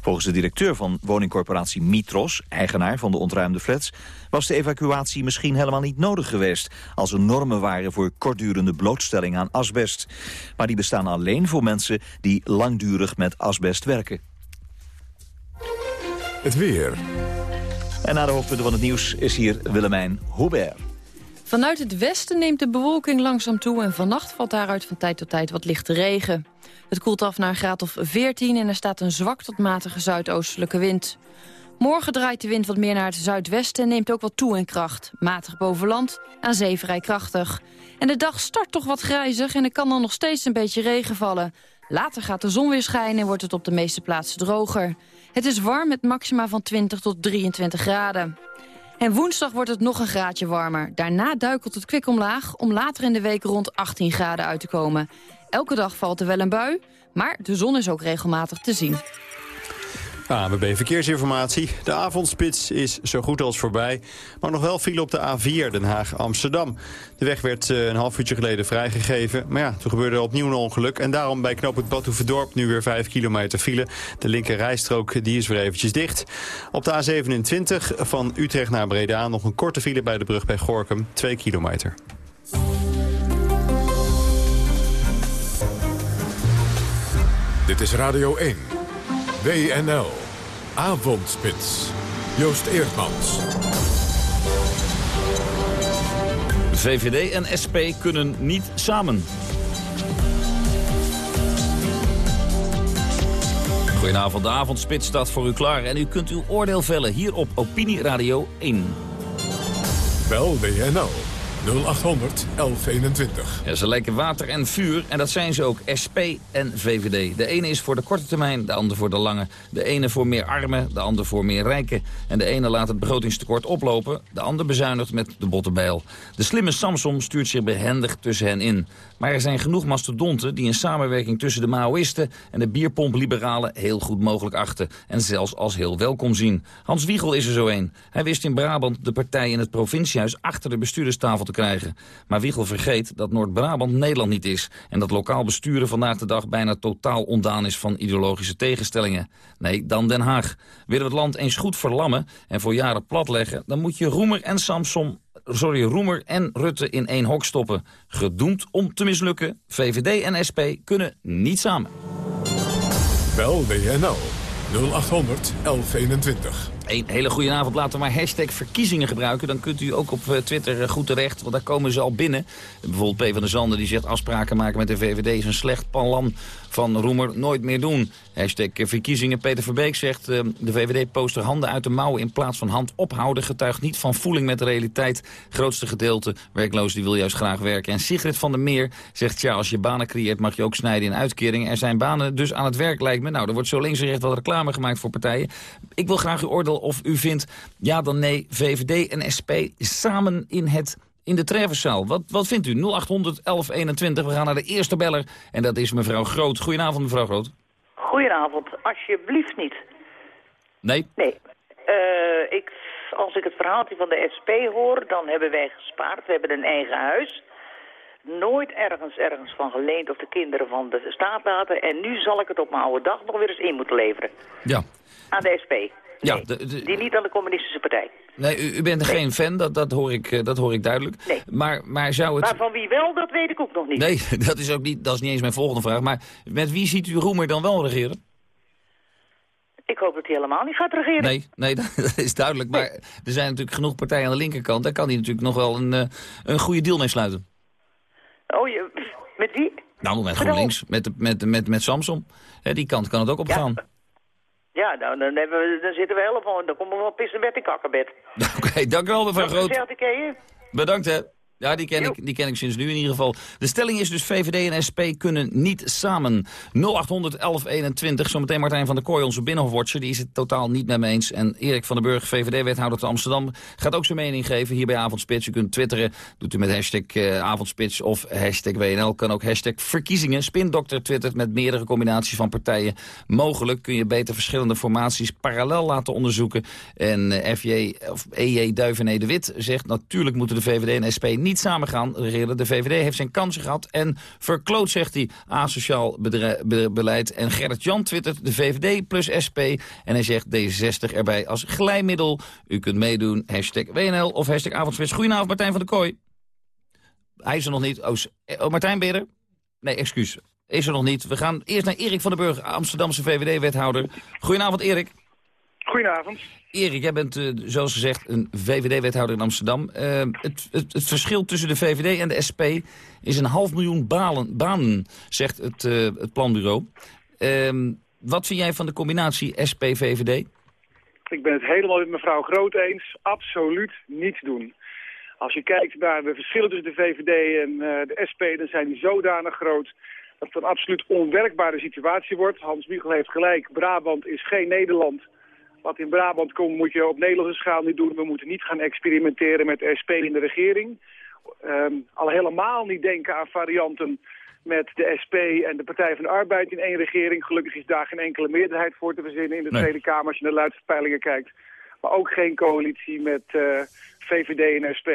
Volgens de directeur van woningcorporatie Mitros, eigenaar van de ontruimde flats, was de evacuatie misschien helemaal niet nodig geweest als er normen waren voor kortdurende blootstelling aan asbest. Maar die bestaan alleen voor mensen die langdurig met asbest werken. Het weer. En na de hoofdpunten van het nieuws is hier Willemijn Hubert. Vanuit het westen neemt de bewolking langzaam toe... en vannacht valt daaruit van tijd tot tijd wat lichte regen. Het koelt af naar een graad of 14 en er staat een zwak tot matige zuidoostelijke wind. Morgen draait de wind wat meer naar het zuidwesten en neemt ook wat toe in kracht. Matig boven land, aan zee vrij krachtig. En de dag start toch wat grijzig en er kan dan nog steeds een beetje regen vallen. Later gaat de zon weer schijnen en wordt het op de meeste plaatsen droger. Het is warm met maxima van 20 tot 23 graden. En woensdag wordt het nog een graadje warmer. Daarna duikelt het kwik omlaag om later in de week rond 18 graden uit te komen. Elke dag valt er wel een bui, maar de zon is ook regelmatig te zien. ANWB Verkeersinformatie. De avondspits is zo goed als voorbij. Maar nog wel file op de A4 Den Haag-Amsterdam. De weg werd eh, een half uurtje geleden vrijgegeven. Maar ja, toen gebeurde er opnieuw een ongeluk. En daarom bij knooppunt Badhoevedorp nu weer 5 kilometer file. De linker rijstrook die is weer eventjes dicht. Op de A27 van Utrecht naar Breda nog een korte file bij de brug bij Gorkum. 2 kilometer. Dit is Radio 1. WNL. Avondspits. Joost Eerdmans. VVD en SP kunnen niet samen. Goedenavond, de avondspits staat voor u klaar en u kunt uw oordeel vellen hier op Opinie Radio 1. Bel WNL 0800 1121. Ja, ze lijken water en vuur en dat zijn ze ook, SP en VVD. De ene is voor de korte termijn, de andere voor de lange. De ene voor meer armen, de ander voor meer rijken. En de ene laat het begrotingstekort oplopen, de ander bezuinigt met de bottenbijl. De slimme Samsom stuurt zich behendig tussen hen in. Maar er zijn genoeg mastodonten die een samenwerking tussen de Maoïsten en de bierpompliberalen heel goed mogelijk achten. En zelfs als heel welkom zien. Hans Wiegel is er zo een. Hij wist in Brabant de partij in het provinciehuis achter de bestuurderstafel te krijgen. Maar Wiegel vergeet dat Noord-Brabant Nederland niet is... en dat lokaal besturen vandaag de dag bijna totaal ontdaan is van ideologische tegenstellingen. Nee, dan Den Haag. Willen we het land eens goed verlammen en voor jaren platleggen... dan moet je Roemer en Samson sorry, Roemer en Rutte in één hok stoppen. Gedoemd om te mislukken. VVD en SP kunnen niet samen. Bel WNL 0800 1121. Een hele goede avond. Laten we maar hashtag verkiezingen gebruiken. Dan kunt u ook op eh, Twitter eh, goed terecht, want daar komen ze al binnen. Bijvoorbeeld P van der Zanden die zegt afspraken maken met de VVD is een slecht plan van Roemer nooit meer doen. Hashtag verkiezingen. Peter Verbeek zegt uh, de VVD post er handen uit de mouwen in plaats van hand ophouden. Getuigt niet van voeling met de realiteit. Grootste gedeelte werkloos die wil juist graag werken. En Sigrid van der Meer zegt ja als je banen creëert mag je ook snijden in uitkeringen. Er zijn banen dus aan het werk lijkt me. Nou er wordt zo links en rechts wat reclame gemaakt voor partijen. Ik wil graag uw oordeel of u vindt ja dan nee VVD en SP samen in het in de Treverzaal. Wat, wat vindt u? 0800 1121. We gaan naar de eerste beller. En dat is mevrouw Groot. Goedenavond, mevrouw Groot. Goedenavond. Alsjeblieft niet. Nee? Nee. Uh, ik, als ik het verhaaltje van de SP hoor, dan hebben wij gespaard. We hebben een eigen huis. Nooit ergens ergens van geleend of de kinderen van de staat laten. En nu zal ik het op mijn oude dag nog weer eens in moeten leveren. Ja. Aan de SP. Ja, de, de- Die niet aan de communistische partij. nee, u, u bent geen fan, dat, dat, hoor ik, eh, dat hoor ik duidelijk. Nee. Maar, maar zou het... Maar van wie wel, dat weet ik ook nog niet. Nee, dat is ook niet, dat is niet eens mijn volgende vraag. Maar met wie ziet u Roemer dan wel regeren? Ik hoop dat hij helemaal niet gaat regeren. Nee, nee, dat is duidelijk. Maar er zijn natuurlijk genoeg partijen aan de linkerkant. Daar kan hij natuurlijk nog wel een, eh, een goede deal mee sluiten. Oh, je, met wie? Nou, met GroenLinks, met, met, met, met Samson. Hè, die kant kan het ook opgaan. Ja, nou, dan, hebben we, dan zitten we helemaal... Dan komen we van pissen bed in kakkerbed. Oké, dank u wel, mevrouw Groot. Bedankt, hè. Ja, die ken, ik, die ken ik sinds nu in ieder geval. De stelling is dus VVD en SP kunnen niet samen. 0800 1121. Zometeen Martijn van der Kooi, onze binnenhofwatcher. Die is het totaal niet met me eens. En Erik van den Burg, VVD-wethouder te Amsterdam... gaat ook zijn mening geven hier bij Avondspits. U kunt twitteren. Doet u met hashtag eh, Avondspits of hashtag WNL. Kan ook hashtag verkiezingen. Spindokter twittert met meerdere combinaties van partijen. Mogelijk kun je beter verschillende formaties parallel laten onderzoeken. En eh, FJ, of EJ Duivené de Wit zegt... natuurlijk moeten de VVD en SP niet samen gaan regeren. De VVD heeft zijn kansen gehad en verkloot, zegt hij, asociaal beleid. En Gerrit Jan twittert de VVD plus SP. En hij zegt D66 erbij als glijmiddel. U kunt meedoen, hashtag WNL of hashtag Avondspits. Goedenavond, Martijn van der Kooi. Hij is er nog niet. Oh, s- oh, Martijn, ben? Nee, excuus. Is er nog niet. We gaan eerst naar Erik van den Burg, Amsterdamse VVD-wethouder. Goedenavond, Erik. Goedenavond. Erik, jij bent eh, zoals gezegd een VVD-wethouder in Amsterdam. Eh, het, het, het verschil tussen de VVD en de SP is een half miljoen balen, banen, zegt het, eh, het planbureau. Ehm, wat vind jij van de combinatie SP-VVD? Ik ben het helemaal met mevrouw Groot eens. Absoluut niets doen. Als je kijkt naar de verschillen tussen de VVD en de SP, dan zijn die zodanig groot dat het een absoluut onwerkbare situatie wordt. Hans Wiegel heeft gelijk, Brabant is geen Nederland. Wat in Brabant komt moet je op Nederlandse schaal niet doen. We moeten niet gaan experimenteren met SP in de regering. Ehm, al helemaal niet denken aan varianten met de SP en de Partij van de Arbeid in één regering. Gelukkig is daar geen enkele meerderheid voor te verzinnen in de Nee. Tweede Kamer als je naar de luisterpeilingen kijkt. Maar ook geen coalitie met eh, VVD en SP.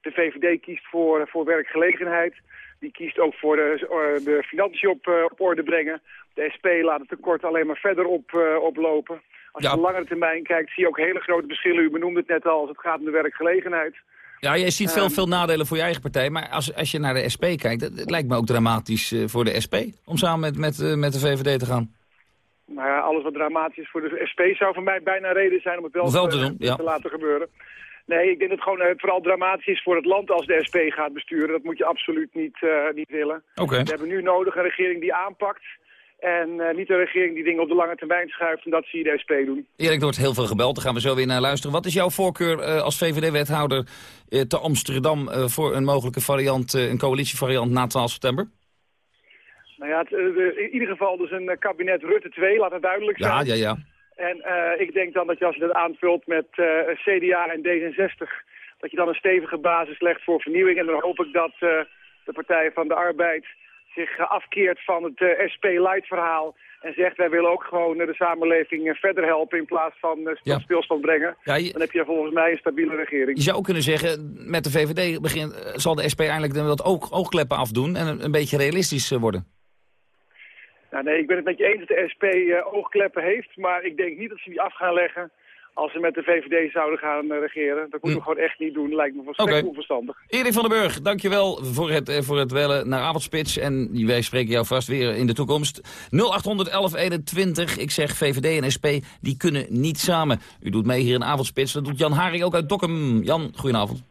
De VVD kiest voor, voor werkgelegenheid. Die kiest ook voor de, eh, de financiën op, eh, op orde brengen. De SP laat het tekort alleen maar verder op, oplopen. Als je op langere termijn kijkt, zie je ook hele grote verschillen. U benoemde het net al, als het gaat om de werkgelegenheid. Ja, jij ziet veel, Ehm. veel nadelen voor je eigen partij. Maar als, als je naar de SP kijkt, het, het lijkt me ook dramatisch eh, voor de SP... om samen met, met, eh, met de VVD te gaan. Nou ja, alles wat dramatisch is voor de SP zou voor mij bijna reden zijn om het wel, wel te eh, doen, ja. te laten gebeuren. Nee, ik denk dat het gewoon eh, vooral dramatisch is voor het land als de SP gaat besturen. Dat moet je absoluut niet, eh, niet willen. Oké. We hebben nu nodig een regering die aanpakt. En eh, niet een regering die dingen op de lange termijn schuift. En dat zie je de SP doen. Erik, er wordt heel veel gebeld, daar gaan we zo weer naar luisteren. Wat is jouw voorkeur eh, als VVD-wethouder eh, te Amsterdam... voor een mogelijke variant, een coalitievariant na 12 september? Nou ja, het, de- in ieder geval dus een kabinet Rutte 2, laat het duidelijk zijn. Ja, ja, ja. En ik denk dan dat je als je dat aanvult met CDA en D66... dat je dan een stevige basis legt voor vernieuwing. En dan hoop ik dat de Partij van de Arbeid zich eh, afkeert van het eh, SP-light-verhaal... en zegt wij willen ook gewoon eh, de samenleving verder helpen... in plaats van Ja. stilstand brengen. Ja, je- Dan heb je volgens mij een stabiele regering. Je zou ook kunnen zeggen, met de VVD begint, eh, zal de SP eindelijk dan wat oog, oogkleppen afdoen... en een, een beetje realistisch worden. Nou, nee, ik ben het met je eens dat de SP oogkleppen heeft... maar ik denk niet dat ze die af gaan leggen... als ze met de VVD zouden gaan eh, regeren. Dat moeten we gewoon echt niet doen. Lijkt me volstrekt onverstandig. Erik van den Burg, dankjewel voor het, eh, voor het bellen naar Avondspits. En wij spreken jou vast weer in de toekomst. 0800 1121, ik zeg VVD en SP, die kunnen niet samen. U doet mee hier in Avondspits, dat doet Jan Haring ook uit Dokkum. Jan, goedenavond.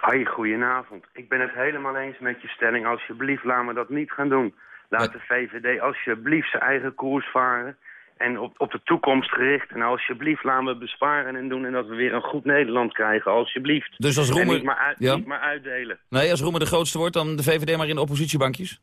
Hoi, goedenavond. Ik ben het helemaal eens met je stelling. Alsjeblieft, laten we dat niet gaan doen. Laat de VVD alsjeblieft zijn eigen koers varen. En op, op de toekomst gericht. En alsjeblieft, laten we besparen en doen. En dat we weer een goed Nederland krijgen, alsjeblieft. Dus als Roemer- niet maar, uit- Ja. niet maar uitdelen. Nee, als Roemer de grootste wordt, dan de VVD maar in de oppositiebankjes?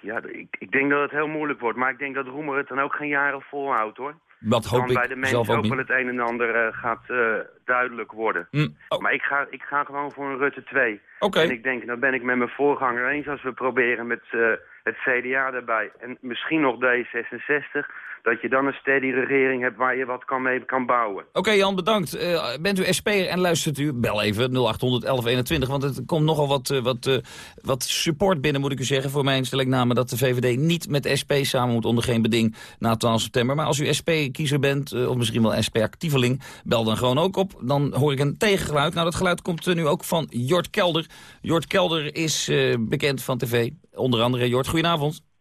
Ja, ik, ik denk dat het heel moeilijk wordt. Maar ik denk dat Roemer het dan ook geen jaren volhoudt, hoor. Dat hoop ik bij de mensen ook wel het een en ander eh, gaat, eh, duidelijk worden. Mm, Maar ik ga, ik ga gewoon voor een Rutte 2. Oké. En ik denk, dan ben ik met mijn voorganger eens als we proberen met eh, het CDA erbij. En misschien nog D66, dat je dan een steady regering hebt waar je wat kan mee kan bouwen. Oké Jan, bedankt. Eh, bent u SP'er en luistert u? Bel even 0800 1121, want het komt nogal wat, eh, wat, eh, wat support binnen, moet ik u zeggen, voor mijn stellingname dat de VVD niet met SP samen moet onder geen beding na 12 september. Maar als u SP-kiezer bent, of misschien wel SP-actieveling, bel dan gewoon ook op. Dan hoor ik een tegengeluid. Nou, dat geluid komt nu ook van Jort Kelder. Jort Kelder is bekend van tv, onder andere. Jort, goedenavond.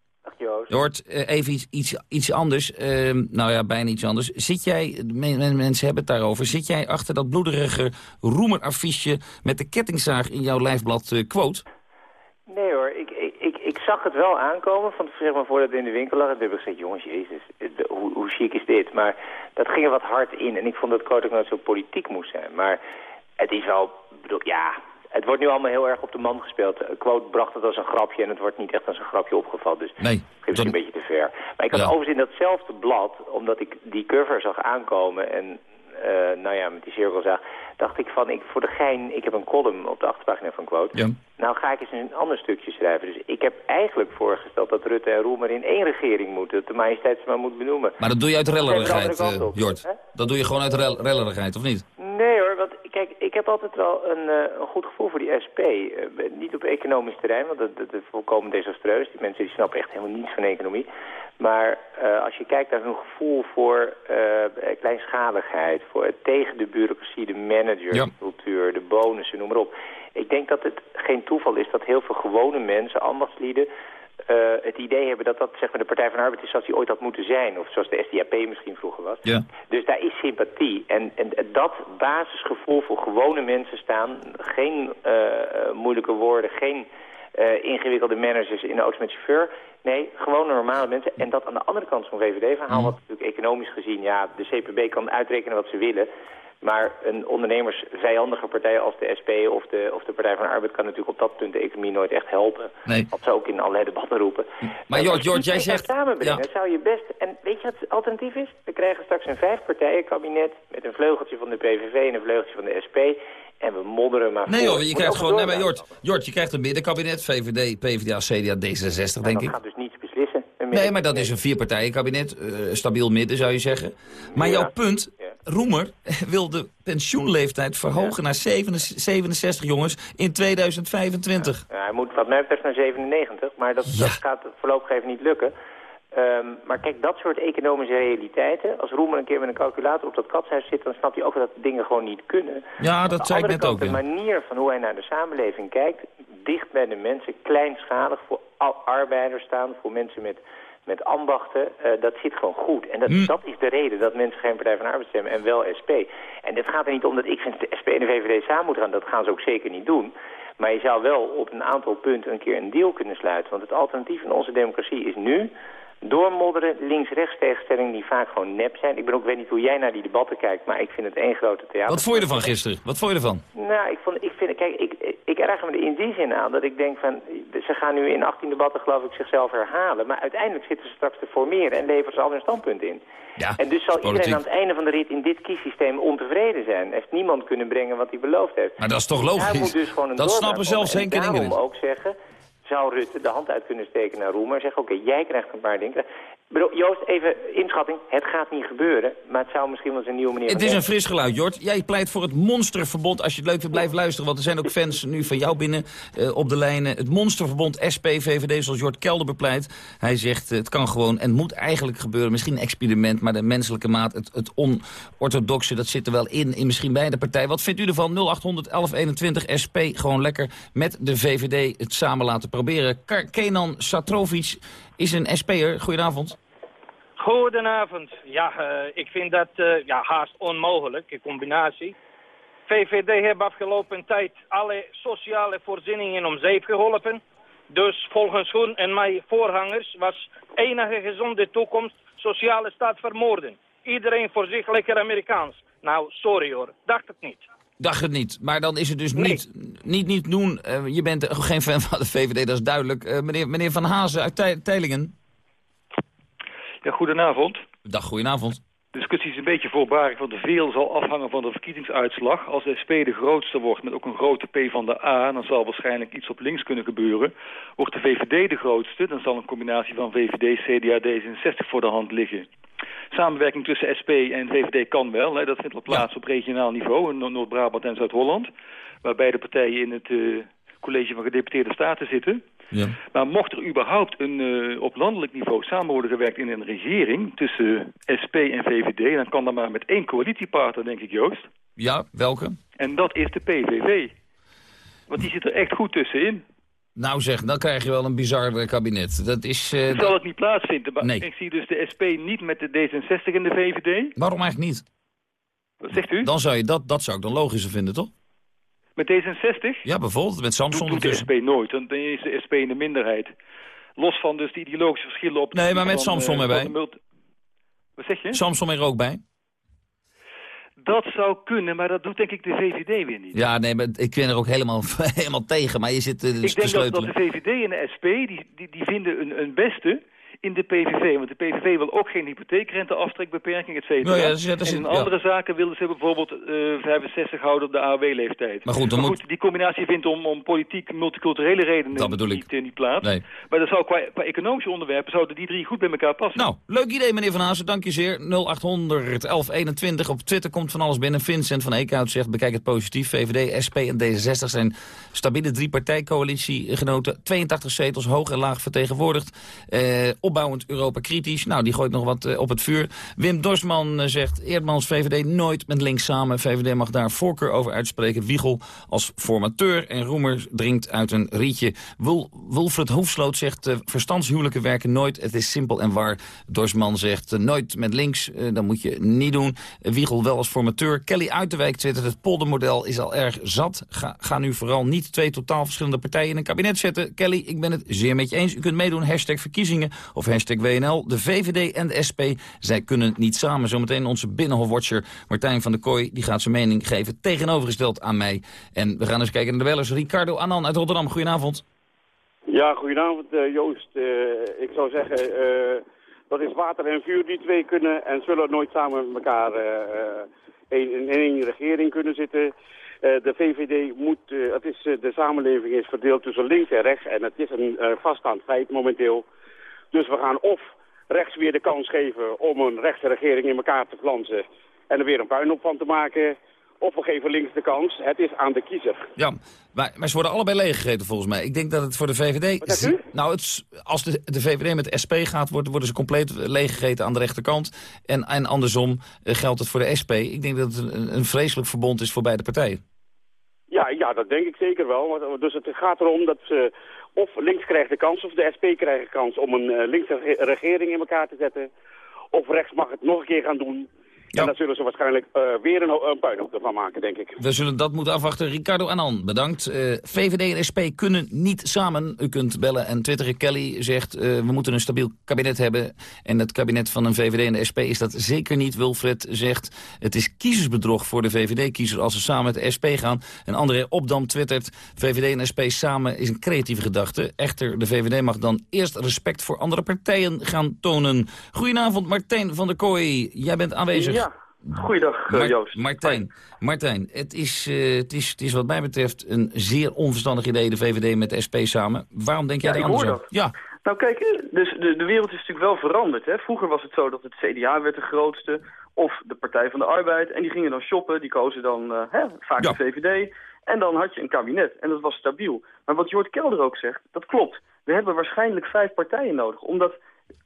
Jort, eh, even iets, iets, iets anders. Ehm, nou ja, bijna iets anders. Zit jij, men- men- mensen hebben het daarover, zit jij achter dat bloederige roemeraffiche met de kettingzaag in jouw lijfblad eh, quote? Nee hoor, ik, ik, ik, ik zag het wel aankomen, van, zeg maar voordat het in de winkel lag. En toen heb ik gezegd, jongens, jezus, het- hoe, hoe chic is dit? Maar dat ging er wat hard in. En ik vond dat Koot ook nooit zo politiek moest zijn. Maar het is wel, bedoel, ja, het wordt nu allemaal heel erg op de man gespeeld. Eh, Quote bracht het als een grapje en het wordt niet echt als een grapje opgevat. Dus nee, misschien een beetje te ver. Maar ik had Ja. overigens in datzelfde blad, omdat ik die cover zag aankomen en eh, nou ja, met die cirkel zag, dacht ik van, ik, voor de gein, ik heb een column op de achterpagina van Quote. Ja. Nou ga ik eens een ander stukje schrijven. Dus ik heb eigenlijk voorgesteld dat Rutte en Roemer in één regering moeten. Dat de majesteit ze maar moet benoemen. Maar dat doe je uit rellerigheid, eh, Jort. hè? Dat doe je gewoon uit rel rellerigheid, of niet? Nee hoor, want kijk, ik heb altijd wel een, eh, een goed gevoel voor die SP. Eh, niet op economisch terrein, want dat, dat is volkomen desastreus. Die mensen die snappen echt helemaal niets van economie. Maar als je kijkt naar hun gevoel voor kleinschaligheid, voor het tegen de bureaucratie, de managercultuur, de bonussen, noem maar op. Ik denk dat het geen toeval is dat heel veel gewone mensen, ambachtslieden, eh, het idee hebben dat dat zeg maar, de Partij van de Arbeid is zoals die ooit had moeten zijn. Of zoals de SDAP misschien vroeger was. Ja. Dus daar is sympathie. En, en dat basisgevoel voor gewone mensen staan, geen eh, moeilijke woorden, geen eh, ingewikkelde managers in de auto met chauffeur. Nee, gewoon normale mensen. En dat aan de andere kant van VVD-verhaal, Mhm. wat natuurlijk economisch gezien, ja, de CPB kan uitrekenen wat ze willen. Maar een ondernemersvijandige partij als de SP of de, of de Partij van de Arbeid kan natuurlijk op dat punt de economie nooit echt helpen. Nee. Wat ze ook in allerlei debatten roepen. Maar En Jort, Jort, jij zegt... samenbrengen, Ja. zou je best... En weet je wat het alternatief is? We krijgen straks een vijfpartijenkabinet met een vleugeltje van de PVV en een vleugeltje van de SP. En we modderen maar Nee voor. joh, je Moet krijgt gewoon... Nee, maar. Jort, Jort, je krijgt een middenkabinet, VVD, PvdA, CDA, D66, denk dat ik. gaat dus. Een Nee, maar dat is een vierpartijenkabinet, eh stabiel midden zou je zeggen. Maar Ja. jouw punt, Roemer wil de pensioenleeftijd verhogen naar 67, 67 jongens in 2025. Ja, hij moet wat mij betreft naar 97, maar dat, dat gaat voorlopig even niet lukken. Ehm, maar kijk, dat soort economische realiteiten, als Roemer een keer met een calculator op dat katshuis zit, dan snapt hij ook dat dingen gewoon niet kunnen. Ja, dat zei ik net kant, ook. De manier van hoe hij naar de samenleving kijkt, dicht bij de mensen, kleinschalig, voor arbeiders staan, voor mensen met, met ambachten, eh, dat zit gewoon goed. En dat, Hm. dat is de reden dat mensen geen Partij van de Arbeid stemmen en wel SP. En dit gaat er niet om dat ik vind dat de SP en de VVD samen moeten gaan, dat gaan ze ook zeker niet doen. Maar je zou wel op een aantal punten een keer een deal kunnen sluiten. Want het alternatief in onze democratie is nu doormodderen, links-rechts tegenstellingen die vaak gewoon nep zijn. Ik ben ook, weet niet hoe jij naar die debatten kijkt, maar ik vind het één grote theater. Wat vond je ervan gisteren? Wat vond je ervan? Nou, ik, vond, ik vind, kijk, ik, ik erger me er in die zin aan dat ik denk van, ze gaan nu in 18 debatten geloof ik zichzelf herhalen, maar uiteindelijk zitten ze straks te formeren en leveren ze al hun standpunt in. Ja, en dus zal politiek. iedereen aan het einde van de rit in dit kiesysteem ontevreden zijn. Heeft niemand kunnen brengen wat hij beloofd heeft. Maar dat is toch logisch? moet dus gewoon een Dat snappen zelfs. Henk en En Ingrid. daarom ook zeggen, zou Rutte de hand uit kunnen steken naar Roemer en zeggen, oké, jij krijgt een paar dingen. Ik bedoel, Joost, even inschatting, het gaat niet gebeuren, maar het zou misschien wel eens een nieuwe manier Het is een fris geluid, Jort. Jij pleit voor het monsterverbond. Als je het leuk vindt, blijf luisteren. Want er zijn ook fans nu van jou binnen eh, op de lijnen. Het monsterverbond SP-VVD, zoals Jort Kelder bepleit. Hij zegt, eh, het kan gewoon en moet eigenlijk gebeuren. Misschien een experiment, maar de menselijke maat, het, het onorthodoxe... dat zit er wel in, in misschien bij de partij. Wat vindt u ervan? 0800 1121 SP, gewoon lekker met de VVD het samen laten proberen. Kenan Satrovic is een SP'er. Goedenavond. Goedenavond. Ja, eh, ik vind dat eh, ja, haast onmogelijk, een combinatie. VVD heeft afgelopen tijd alle sociale voorzieningen om zeep geholpen. Dus volgens hun en mijn voorgangers was enige gezonde toekomst sociale staat vermoorden. Iedereen voor zich lekker Amerikaans. Nou, sorry hoor, dacht het niet. Dacht het niet. Maar dan is het dus niet, niet, niet doen. Eh, je bent geen fan van de VVD, dat is duidelijk. Eh, meneer, meneer Van Hazen uit Teilingen. Ja, goedenavond. Dag, goedenavond. De discussie is een beetje voorbarig, want veel zal afhangen van de verkiezingsuitslag. Als de SP de grootste wordt met ook een grote P van de A, dan zal waarschijnlijk iets op links kunnen gebeuren. Wordt de VVD de grootste, dan zal een combinatie van VVD, CDA, D66 voor de hand liggen. Samenwerking tussen SP en VVD kan wel. Hè. Dat vindt wel plaats op regionaal niveau in Noord-Brabant en Zuid-Holland. Waar beide partijen in het uh, college van gedeputeerde staten zitten. Ja. Maar mocht er überhaupt een, uh, op landelijk niveau samen worden gewerkt in een regering tussen SP en VVD, dan kan dat maar met één coalitiepartner, denk ik, Joost. Ja, welke? En dat is de PVV. Want die zit er echt goed tussenin. Nou zeg, dan krijg je wel een bizar kabinet. Dat is... Uh, dat zal het niet plaatsvinden. Maar nee. ik zie dus de SP niet met de D66 en de VVD. Waarom eigenlijk niet? Wat zegt u? Dan zou je dat, dat zou ik dan logischer vinden, toch? Met D66? Ja, bijvoorbeeld met Samson. Dat doet de SP nooit, dan is de SP in de minderheid. Los van dus die ideologische verschillen op... Nee, maar met Samson uh, erbij. Multi... Wat zeg je? Samson er ook bij. Dat zou kunnen, maar dat doet denk ik de VVD weer niet. Ja, nee, maar ik ben er ook helemaal, helemaal tegen. Maar je zit uh, Ik denk dat, dat, de VVD en de SP, die, die, die vinden een, een beste in de PVV. Want de PVV wil ook geen hypotheekrenteafstrekbeperking, et cetera. Nou ja, dus, ja, en in andere zaken willen ze bijvoorbeeld uh, 65 houden op de AOW-leeftijd. Maar goed, dan maar moet... goed, die combinatie vindt om, om politiek multiculturele redenen dat bedoel niet, ik. niet plaats. Nee. Maar dat zou qua, qua economische onderwerpen zouden die drie goed bij elkaar passen. Nou, leuk idee meneer Van Hazen, dank je zeer. 0800 1121 op Twitter komt van alles binnen. Vincent van Eekhout zegt, bekijk het positief. VVD, SP en D66 zijn stabiele drie-partijcoalitiegenoten. 82 zetels, hoog en laag vertegenwoordigd. Eh, opbouwend Europa kritisch. Nou, die gooit nog wat uh, op het vuur. Wim Dorsman uh, zegt, Eerdmans VVD nooit met links samen. VVD mag daar voorkeur over uitspreken. Wiegel als formateur en Roemer drinkt uit een rietje. Wil, Wilfred Hoefsloot zegt, uh, verstandshuwelijken werken nooit. Het is simpel en waar. Dorsman zegt, nooit met links, dat moet je niet doen. Wiegel wel als formateur. Kelly Uiterwijk twittert, het poldermodel is al erg zat. Ga, ga nu vooral niet twee totaal verschillende partijen in een kabinet zetten. Kelly, ik ben het zeer met je eens. U kunt meedoen, hashtag verkiezingen of hashtag WNL. De VVD en de SP, zij kunnen niet samen. Zometeen onze binnenhofwatcher Martijn van der Kooi... die gaat zijn mening geven tegenovergesteld aan mij. En we gaan eens kijken naar de bellers. Ricardo Anan uit Rotterdam, goedenavond. Ja, goedenavond uh, Joost. Uh, ik zou zeggen, uh, dat is water en vuur die twee kunnen... en zullen nooit samen met elkaar in één regering kunnen zitten... de VVD moet, het is, de samenleving is verdeeld tussen links en rechts en het is een vaststaand feit momenteel. Dus we gaan of rechts weer de kans geven om een rechtse regering in elkaar te flansen en er weer een puinhoop van te maken. Of we geven links de kans. Het is aan de kiezer. Ja, maar, maar ze worden allebei leeggegeten volgens mij. Ik denk dat het voor de VVD... Wat zegt u? Nou, het, als de, de VVD met de SP gaat, worden, worden ze compleet leeggegeten aan de rechterkant. En, en andersom uh, geldt het voor de SP. Ik denk dat het een, een vreselijk verbond is voor beide partijen. Ja, ja, dat denk ik zeker wel. Dus het gaat erom dat ze of links krijgt de kans, of de SP krijgt de kans om een uh, linkse regering in elkaar te zetten. Of rechts mag het nog een keer gaan doen. Ja. En dan zullen ze waarschijnlijk uh, weer een, een puinhoop ervan maken, denk ik. We zullen dat moeten afwachten. Ricardo Anan, bedankt. Uh, VVD en SP kunnen niet samen. U kunt bellen en twitteren. Kelly zegt, uh, we moeten een stabiel kabinet hebben. En het kabinet van een VVD en de SP is dat zeker niet. Wilfred zegt, het is kiezersbedrog voor de VVD-kiezer als ze samen met de SP gaan. En André Opdam twittert, VVD en SP samen is een creatieve gedachte. Echter, de VVD mag dan eerst respect voor andere partijen gaan tonen. Goedenavond, Martijn van der Kooi. Jij bent aanwezig. Ja. Goeiedag, uh, Joost. Martijn, Martijn het, is, uh, het, is, het is wat mij betreft een zeer onverstandig idee, de VVD met de SP samen. Waarom denk jij ja, er anders over? Ja, nou kijk, dus de, de wereld is natuurlijk wel veranderd. Hè? Vroeger was het zo dat het CDA werd de grootste, of de Partij van de Arbeid. En die gingen dan shoppen, die kozen dan uh, hè, vaak ja. de VVD. En dan had je een kabinet, en dat was stabiel. Maar wat Jort Kelder ook zegt, dat klopt. We hebben waarschijnlijk vijf partijen nodig, omdat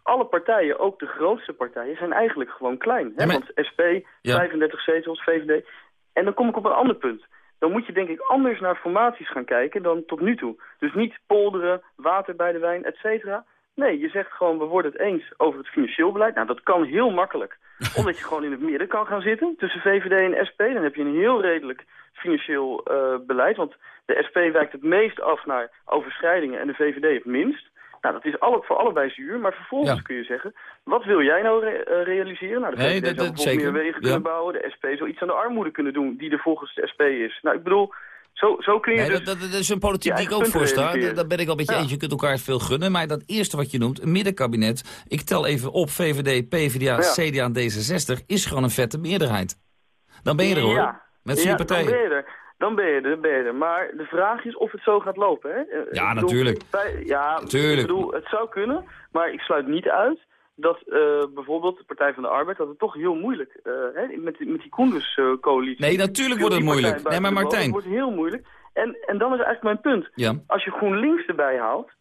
alle partijen, ook de grootste partijen, zijn eigenlijk gewoon klein. Hè? Ja, maar... Want SP, ja. 35 zetels, VVD. En dan kom ik op een ander punt. Dan moet je denk ik anders naar formaties gaan kijken dan tot nu toe. Dus niet polderen, water bij de wijn, et cetera. Nee, je zegt gewoon, we worden het eens over het financieel beleid. Nou, dat kan heel makkelijk. omdat je gewoon in het midden kan gaan zitten tussen VVD en SP. Dan heb je een heel redelijk financieel uh, beleid. Want de SP wijkt het meest af naar overschrijdingen en de VVD het minst. Nou, dat is alle, voor allebei zuur, maar vervolgens ja. kun je zeggen... wat wil jij nou re uh, realiseren? Nou, de nee, VVD zou bijvoorbeeld meer wegen kunnen ja. bouwen... de SP zou iets aan de armoede kunnen doen die er volgens de SP is. Nou, ik bedoel, Zo, zo kun je Nee, dus... dat, dat, dat is een politiek die ik ook punten voor sta. realiseren. Daar ben ik al een beetje Ja. eens. Je kunt elkaar veel gunnen. Maar dat eerste wat je noemt, een middenkabinet. Ik tel even op, VVD, PvdA. CDA en D66. Is gewoon een vette meerderheid. Dan ben je er hoor. Met vier partijen. Dan ben je er. Ben je er. Maar de vraag is of het zo gaat lopen, hè? Eh, Ja, bedoel, natuurlijk. bij- ja, Natuurlijk. ik bedoel, het zou kunnen. Maar ik sluit niet uit dat eh, bijvoorbeeld de Partij van de Arbeid... dat het toch heel moeilijk, eh, hè, met, die- met die Koenders-coalitie... Nee, natuurlijk wordt het moeilijk. Nee, maar Martijn. Het wordt heel moeilijk. En, en dan is eigenlijk mijn punt. Ja. Als je GroenLinks erbij haalt,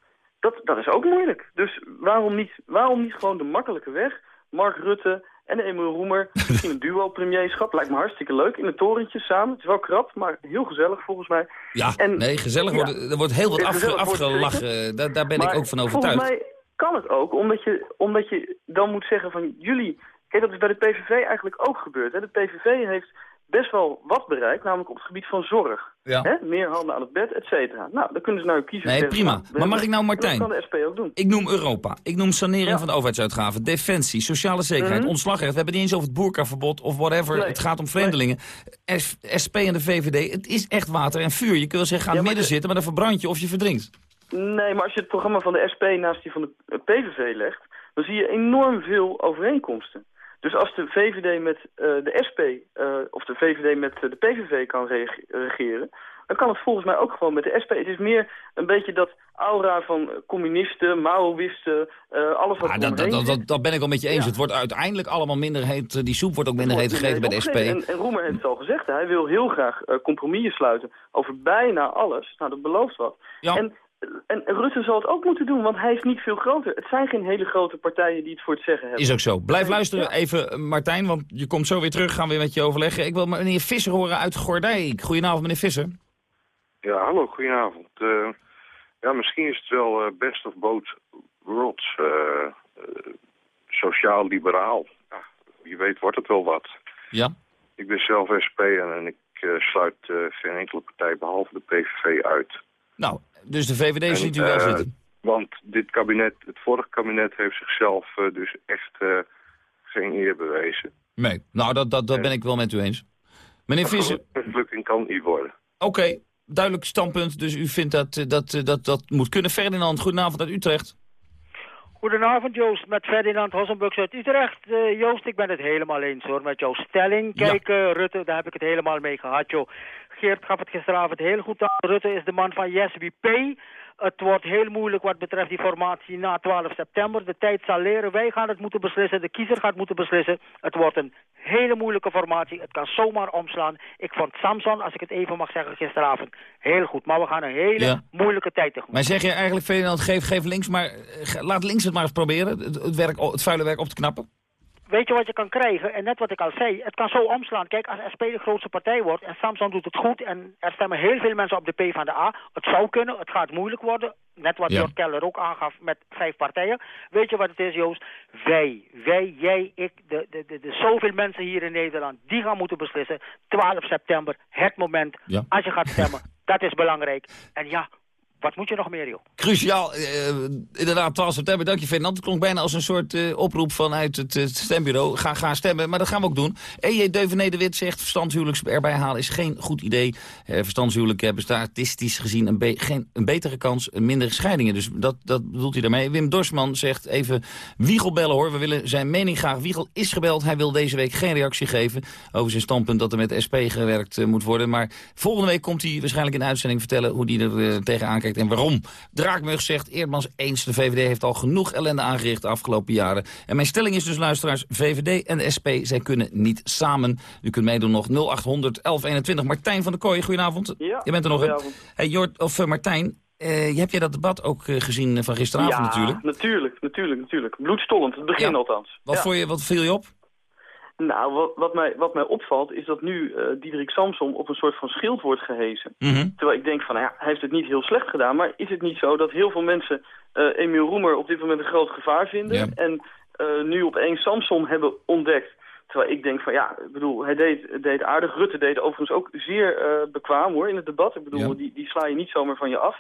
dat, dat is ook moeilijk. Dus waarom niet, waarom niet gewoon de makkelijke weg? Mark Rutte en Emil Roemer, misschien een duo-premierschap. Lijkt me hartstikke leuk, in het torentje samen. Het is wel krap, maar heel gezellig volgens mij. Ja, En- nee, gezellig. Ja. Wordt, er wordt heel wat afgelachen. Daar, daar ben Maar ik ook van overtuigd. Volgens mij kan het ook, omdat je, omdat je dan moet zeggen van jullie... Kijk, dat is bij de PVV eigenlijk ook gebeurd. Hè? De PVV heeft best wel wat bereikt, namelijk op het gebied van zorg. Ja. Hè? Meer handen aan het bed, et cetera. Nou, dan kunnen ze nou kiezen. Nee, prima. Maar mag ik nou, Martijn? Dat kan de SP ook doen. Ik noem Europa. Ik noem sanering van de overheidsuitgaven. Defensie, sociale zekerheid, Mhm. ontslagrecht. We hebben niet eens over het boerkaverbod of whatever. Nee. Het gaat om vreemdelingen. SP en de VVD, het is echt water en vuur. Je kunt wel zeggen, ga midden zitten, maar dan verbrand je of je verdrinkt. Nee, maar als je het programma van de SP naast die van de PVV legt... dan zie je enorm veel overeenkomsten. Dus als de VVD met eh, de SP, eh, of de VVD met eh, de PVV kan regeren... dan kan het volgens mij ook gewoon met de SP. Het is meer een beetje dat aura van communisten, Maoïsten, alles wat Ah, dat, dat, dat, ben ik wel met je eens. Het wordt uiteindelijk allemaal minder heet. eh, Die soep wordt ook minder heet wordt gegeten bij de SP. En, en Roemer heeft het al gezegd, hij wil heel graag compromissen sluiten over bijna alles. Nou, dat belooft wat. En, en Rutte zal het ook moeten doen, want hij is niet veel groter. Het zijn geen hele grote partijen die het voor het zeggen hebben. Is ook zo. Blijf luisteren even, eh, Martijn, want je komt zo weer terug. Gaan we weer met je overleggen. Ik wil meneer Visser horen uit Gordijk. Goedenavond, meneer Visser. Ja, hallo, goedenavond. Eh, ja, misschien is het wel eh, best of both worlds. Sociaal-liberaal. Ja, wie weet wordt het wel wat. Ja. Ik ben zelf SP en, en ik eh, sluit eh, geen enkele partij behalve de PVV uit. Nou, dus de VVD En, ziet u wel eh, zitten. Want dit kabinet, het vorige kabinet heeft zichzelf eh, dus echt eh, geen eer bewezen. Nee, nou, dat, dat, dat ben ik wel met u eens. Meneer Visser, Mislukking kan niet worden. oké, duidelijk standpunt. Dus u vindt dat, eh, dat, eh, dat dat moet kunnen. Ferdinand, goedenavond uit Utrecht. Goedenavond Joost, met Ferdinand Hossenbux uit Utrecht. Eh, Joost, ik ben het helemaal eens hoor met jouw stelling. Kijk, eh, Rutte, daar heb ik het helemaal mee gehad joh. Geert gaf het gisteravond heel goed aan. Rutte is de man van Yes, we pay. Het wordt heel moeilijk wat betreft die formatie na 12 september. De tijd zal leren. Wij gaan het moeten beslissen. De kiezer gaat moeten beslissen. Het wordt een hele moeilijke formatie. Het kan zomaar omslaan. Ik vond Samson, als ik het even mag zeggen, gisteravond heel goed. Maar we gaan een hele Ja. moeilijke tijd tegemoet. Maar zeg je eigenlijk, Ferdinand, geef, geef links maar... eh, laat links het maar eens proberen, het, het, werk, het vuile werk op te knappen? Weet je wat je kan krijgen? En net wat ik al zei, het kan zo omslaan. Kijk, als SP de grootste partij wordt en Samson doet het goed... en er stemmen heel veel mensen op de P van de A... het zou kunnen, het gaat moeilijk worden. Net wat Ja. Jort Keller ook aangaf met vijf partijen. Weet je wat het is, Joost? Wij, wij, jij, ik, de, de, de, de zoveel mensen hier in Nederland... die gaan moeten beslissen. 12 september, het moment, Ja. als je gaat stemmen. dat is belangrijk. En ja, wat moet je nog meer, joh? Cruciaal, eh, inderdaad, 12 september. Dank je, Ferdinand. Het klonk bijna als een soort eh, oproep vanuit het, eh, stembureau. Ga, ga stemmen, maar dat gaan we ook doen. E.J. Deuvené de Wit zegt, verstandshuwelijks erbij halen is geen goed idee. Eh, hebben statistisch gezien een, geen, een betere kans, een mindere scheidingen. Dus dat, dat bedoelt hij daarmee. Wim Dorsman zegt even Wiegel bellen hoor. We willen zijn mening graag. Wiegel is gebeld. Hij wil deze week geen reactie geven over zijn standpunt dat er met SP gewerkt eh, moet worden. Maar volgende week komt hij waarschijnlijk in de uitzending vertellen hoe hij er eh, tegenaan kijkt en waarom. Draakmug zegt Eerdmans eens. De VVD heeft al genoeg ellende aangericht de afgelopen jaren. En mijn stelling is dus, luisteraars, VVD en de SP, zij kunnen niet samen. U kunt meedoen nog 0800 1121. Martijn van der Kooi, goedenavond. Ja, Je bent er nog. Hey, Jort, of eh, Martijn, eh, heb jij dat debat ook eh, gezien van gisteravond ja, natuurlijk? natuurlijk, natuurlijk, natuurlijk. Bloedstollend, het begin Ja. althans. Wat, Ja. vond je, wat viel je op? Nou, wat, wat, mij, wat mij opvalt is dat nu eh Diederik Samsom op een soort van schild wordt gehezen. Mhm. Terwijl ik denk van, nou ja, hij heeft het niet heel slecht gedaan. Maar is het niet zo dat heel veel mensen eh Emiel Roemer op dit moment een groot gevaar vinden. Ja. En eh, nu opeens Samson hebben ontdekt. Terwijl ik denk van, ja, ik bedoel, hij deed, deed aardig. Rutte deed overigens ook zeer eh, bekwaam hoor in het debat. Ik bedoel, Ja. die, die sla je niet zomaar van je af.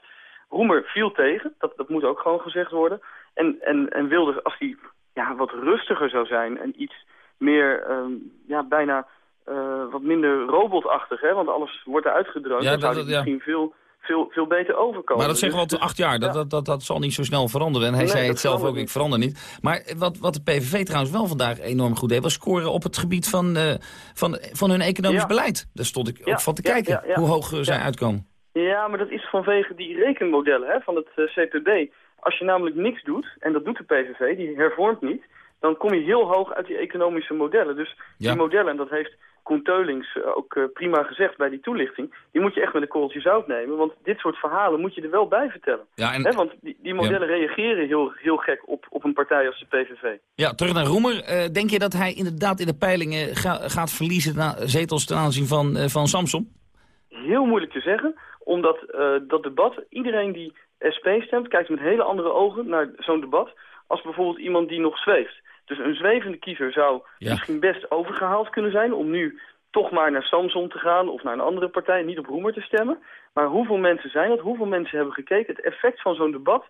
Roemer viel tegen, dat, dat moet ook gewoon gezegd worden. En, en, en wilde, als hij ja, wat rustiger zou zijn en iets meer, ehm, ja, bijna, eh, wat minder robotachtig, hè? Want alles wordt eruit gedroomd. Ja, zou dat- die ja. misschien veel, veel, veel beter overkomen. Maar dat zeggen we al Dus- te acht jaar, dat, dat, dat, dat zal niet zo snel veranderen. En hij Nee, zei het zelf ook, ik verander niet. Maar wat, wat de PVV trouwens wel vandaag enorm goed deed... was scoren op het gebied van, eh, van, van hun economisch Ja. beleid. Daar stond ik ook van te kijken, hoe hoog eh, zij uitkomen. Ja, maar dat is vanwege die rekenmodellen hè, van het eh, CPB. Als je namelijk niks doet, en dat doet de PVV, die hervormt niet... dan kom je heel hoog uit die economische modellen. Dus Ja. die modellen, en dat heeft Koen Teulings eh, ook eh, prima gezegd bij die toelichting... die moet je echt met een korreltje zout nemen. Want dit soort verhalen moet je er wel bij vertellen. Ja, en- want die, die modellen reageren heel, heel gek op, op een partij als de PVV. Ja, terug naar Roemer. Eh, denk je dat hij inderdaad in de peilingen ga- gaat verliezen... Na, zetels ten aanzien van, eh, van Samson? heel moeilijk te zeggen, omdat dat debat, iedereen die SP stemt, kijkt met hele andere ogen naar zo'n debat, als bijvoorbeeld iemand die nog zweeft. Dus een zwevende kiezer zou Ja. misschien best overgehaald kunnen zijn om nu toch maar naar Samson te gaan of naar een andere partij, niet op Roemer te stemmen. Maar hoeveel mensen zijn dat? Hoeveel mensen hebben gekeken? Het effect van zo'n debat,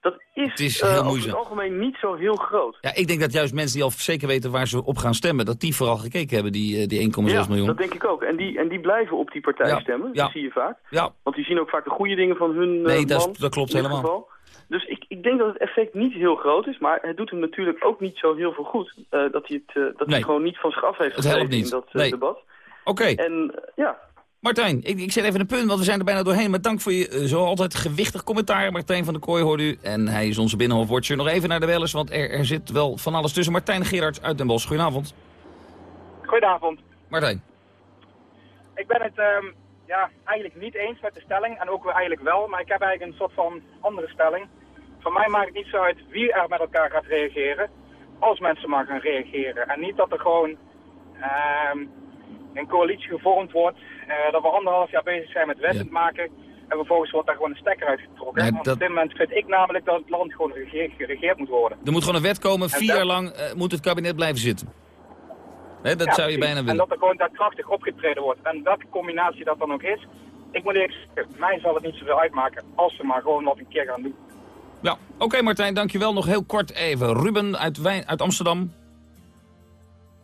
dat is, Het is eh, over het algemeen niet zo heel groot. Ja, ik denk dat juist mensen die al zeker weten waar ze op gaan stemmen... dat die vooral gekeken hebben, die, eh, die 1,6 Ja, miljoen. dat denk ik ook. En die, en die blijven op die partij Ja, stemmen, ja. dat zie je vaak. Ja. Want die zien ook vaak de goede dingen van hun eh, Nee, dat is- man, dat klopt in dit helemaal. Dus ik, ik denk dat het effect niet heel groot is, maar het doet hem natuurlijk ook niet zo heel veel goed. eh, dat hij het, eh, dat Nee. hij gewoon niet van zich af heeft gegeven in dat eh, Nee. debat. Oké. En ja, Martijn, ik, ik zet even een punt, want we zijn er bijna doorheen. Maar dank voor je, uh, zo altijd, gewichtig commentaar. Martijn van der Kooi hoort u. En hij is onze binnenhofwatcher. Nog even naar de bellers, want er, er zit wel van alles tussen. Martijn Gerards uit Den Bosch. Goedenavond. Goedenavond. Martijn. Ik ben het ehm, ja, eigenlijk niet eens met de stelling en ook wel eigenlijk wel, maar ik heb eigenlijk een soort van andere stelling. Voor mij maakt het niet zo uit wie er met elkaar gaat reageren, als mensen maar gaan reageren. En niet dat er gewoon ehm, een coalitie gevormd wordt, eh, dat we anderhalf jaar bezig zijn met wetten maken en vervolgens wordt daar gewoon een stekker uitgetrokken. Want op dit moment vind ik namelijk dat het land gewoon geregeerd, geregeerd moet worden. Er moet gewoon een wet komen. En Vier dat- jaar lang eh, moet het kabinet blijven zitten. Dat Ja, zou je precies. bijna En dat er gewoon daar krachtig opgetreden wordt. En welke combinatie dat dan ook is, ik moet eerlijk zeggen, mij zal het niet zoveel uitmaken als ze maar gewoon wat een keer gaan doen. Ja, oké Martijn, dankjewel. Nog heel kort even. Ruben uit, Wijn, uit Amsterdam.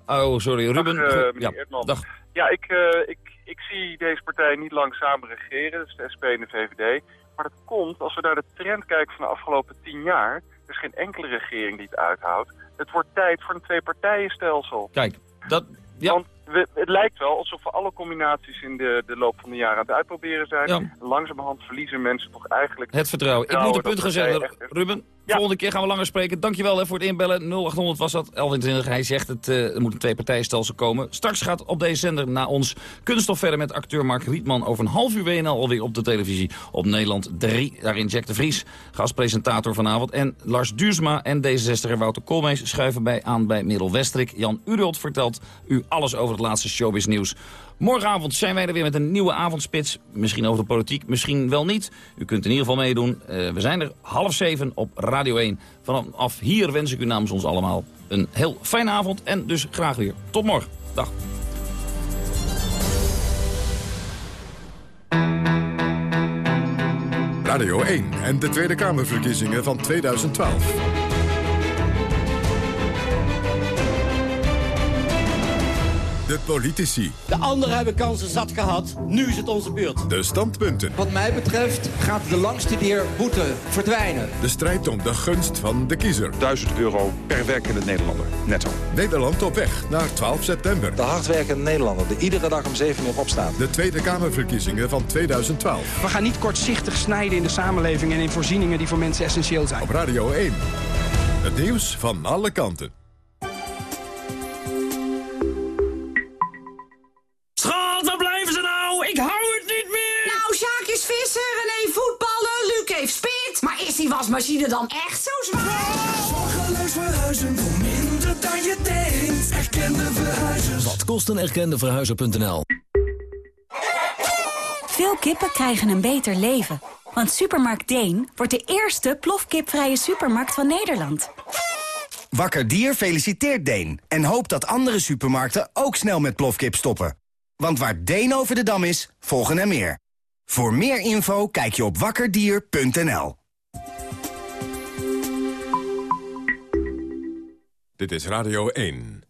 Oh, sorry. Ruben. Dag, eh, ja, dag. Ja, ik, eh, ik, ik zie deze partij niet lang samen regeren, dus de SP en de VVD. Maar dat komt als we naar de trend kijken van de afgelopen tien jaar. Er is geen enkele regering die het uithoudt. Het wordt tijd voor een twee-partijenstelsel. Kijk, dat... Ja. We, het lijkt wel alsof we alle combinaties in de, de loop van de jaren aan het uitproberen zijn. Ja. Langzamerhand verliezen mensen toch eigenlijk... Het vertrouwen. Ik moet een punt gaan zeggen, echt- Ruben. Volgende keer gaan we langer spreken. Dankjewel hè, voor het inbellen. 0800 was dat, 1120. Hij zegt het, eh, er moet een twee-partijstelsel komen. Straks gaat op deze zender na ons kunststof verder met acteur Mark Rietman. Over een half uur WNL alweer op de televisie op Nederland 3. Daarin Jack de Vries, gastpresentator vanavond. En Lars Duursma en D66er Wouter Koolmees schuiven bij aan bij Merel Westrik. Jan Urult vertelt u alles over laatste showbiz nieuws. Morgenavond zijn wij er weer met een nieuwe avondspits. Misschien over de politiek, misschien wel niet. U kunt in ieder geval meedoen. Eh, we zijn er half zeven op Radio 1. Vanaf hier wens ik u namens ons allemaal een heel fijne avond. En dus graag weer. Tot morgen. Dag. Radio 1 en de Tweede Kamerverkiezingen van 2012. De politici. De anderen hebben kansen zat gehad. Nu is het onze beurt. De standpunten. Wat mij betreft gaat de langstudeerboete verdwijnen. De strijd om de gunst van de kiezer. 1000 euro per werkende Nederlander, netto. Nederland op weg naar 12 september. De hardwerkende Nederlander die iedere dag om 7 uur opstaat. De Tweede Kamerverkiezingen van 2012. We gaan niet kortzichtig snijden in de samenleving en in voorzieningen die voor mensen essentieel zijn. Op Radio 1. Het nieuws van alle kanten. Die wasmachine dan echt zo zwaar? Zorgeloos verhuizen voor minder dan je denkt. Erkende verhuizers. Wat kost een erkende verhuizer.nl? Veel kippen krijgen een beter leven. Want Supermarkt Deen wordt de eerste plofkipvrije supermarkt van Nederland. Wakker Dier feliciteert Deen en hoopt dat andere supermarkten ook snel met plofkip stoppen. Want waar Deen over de dam is, volgen er meer. Voor meer info kijk je op wakkerdier.nl. Dit is Radio 1.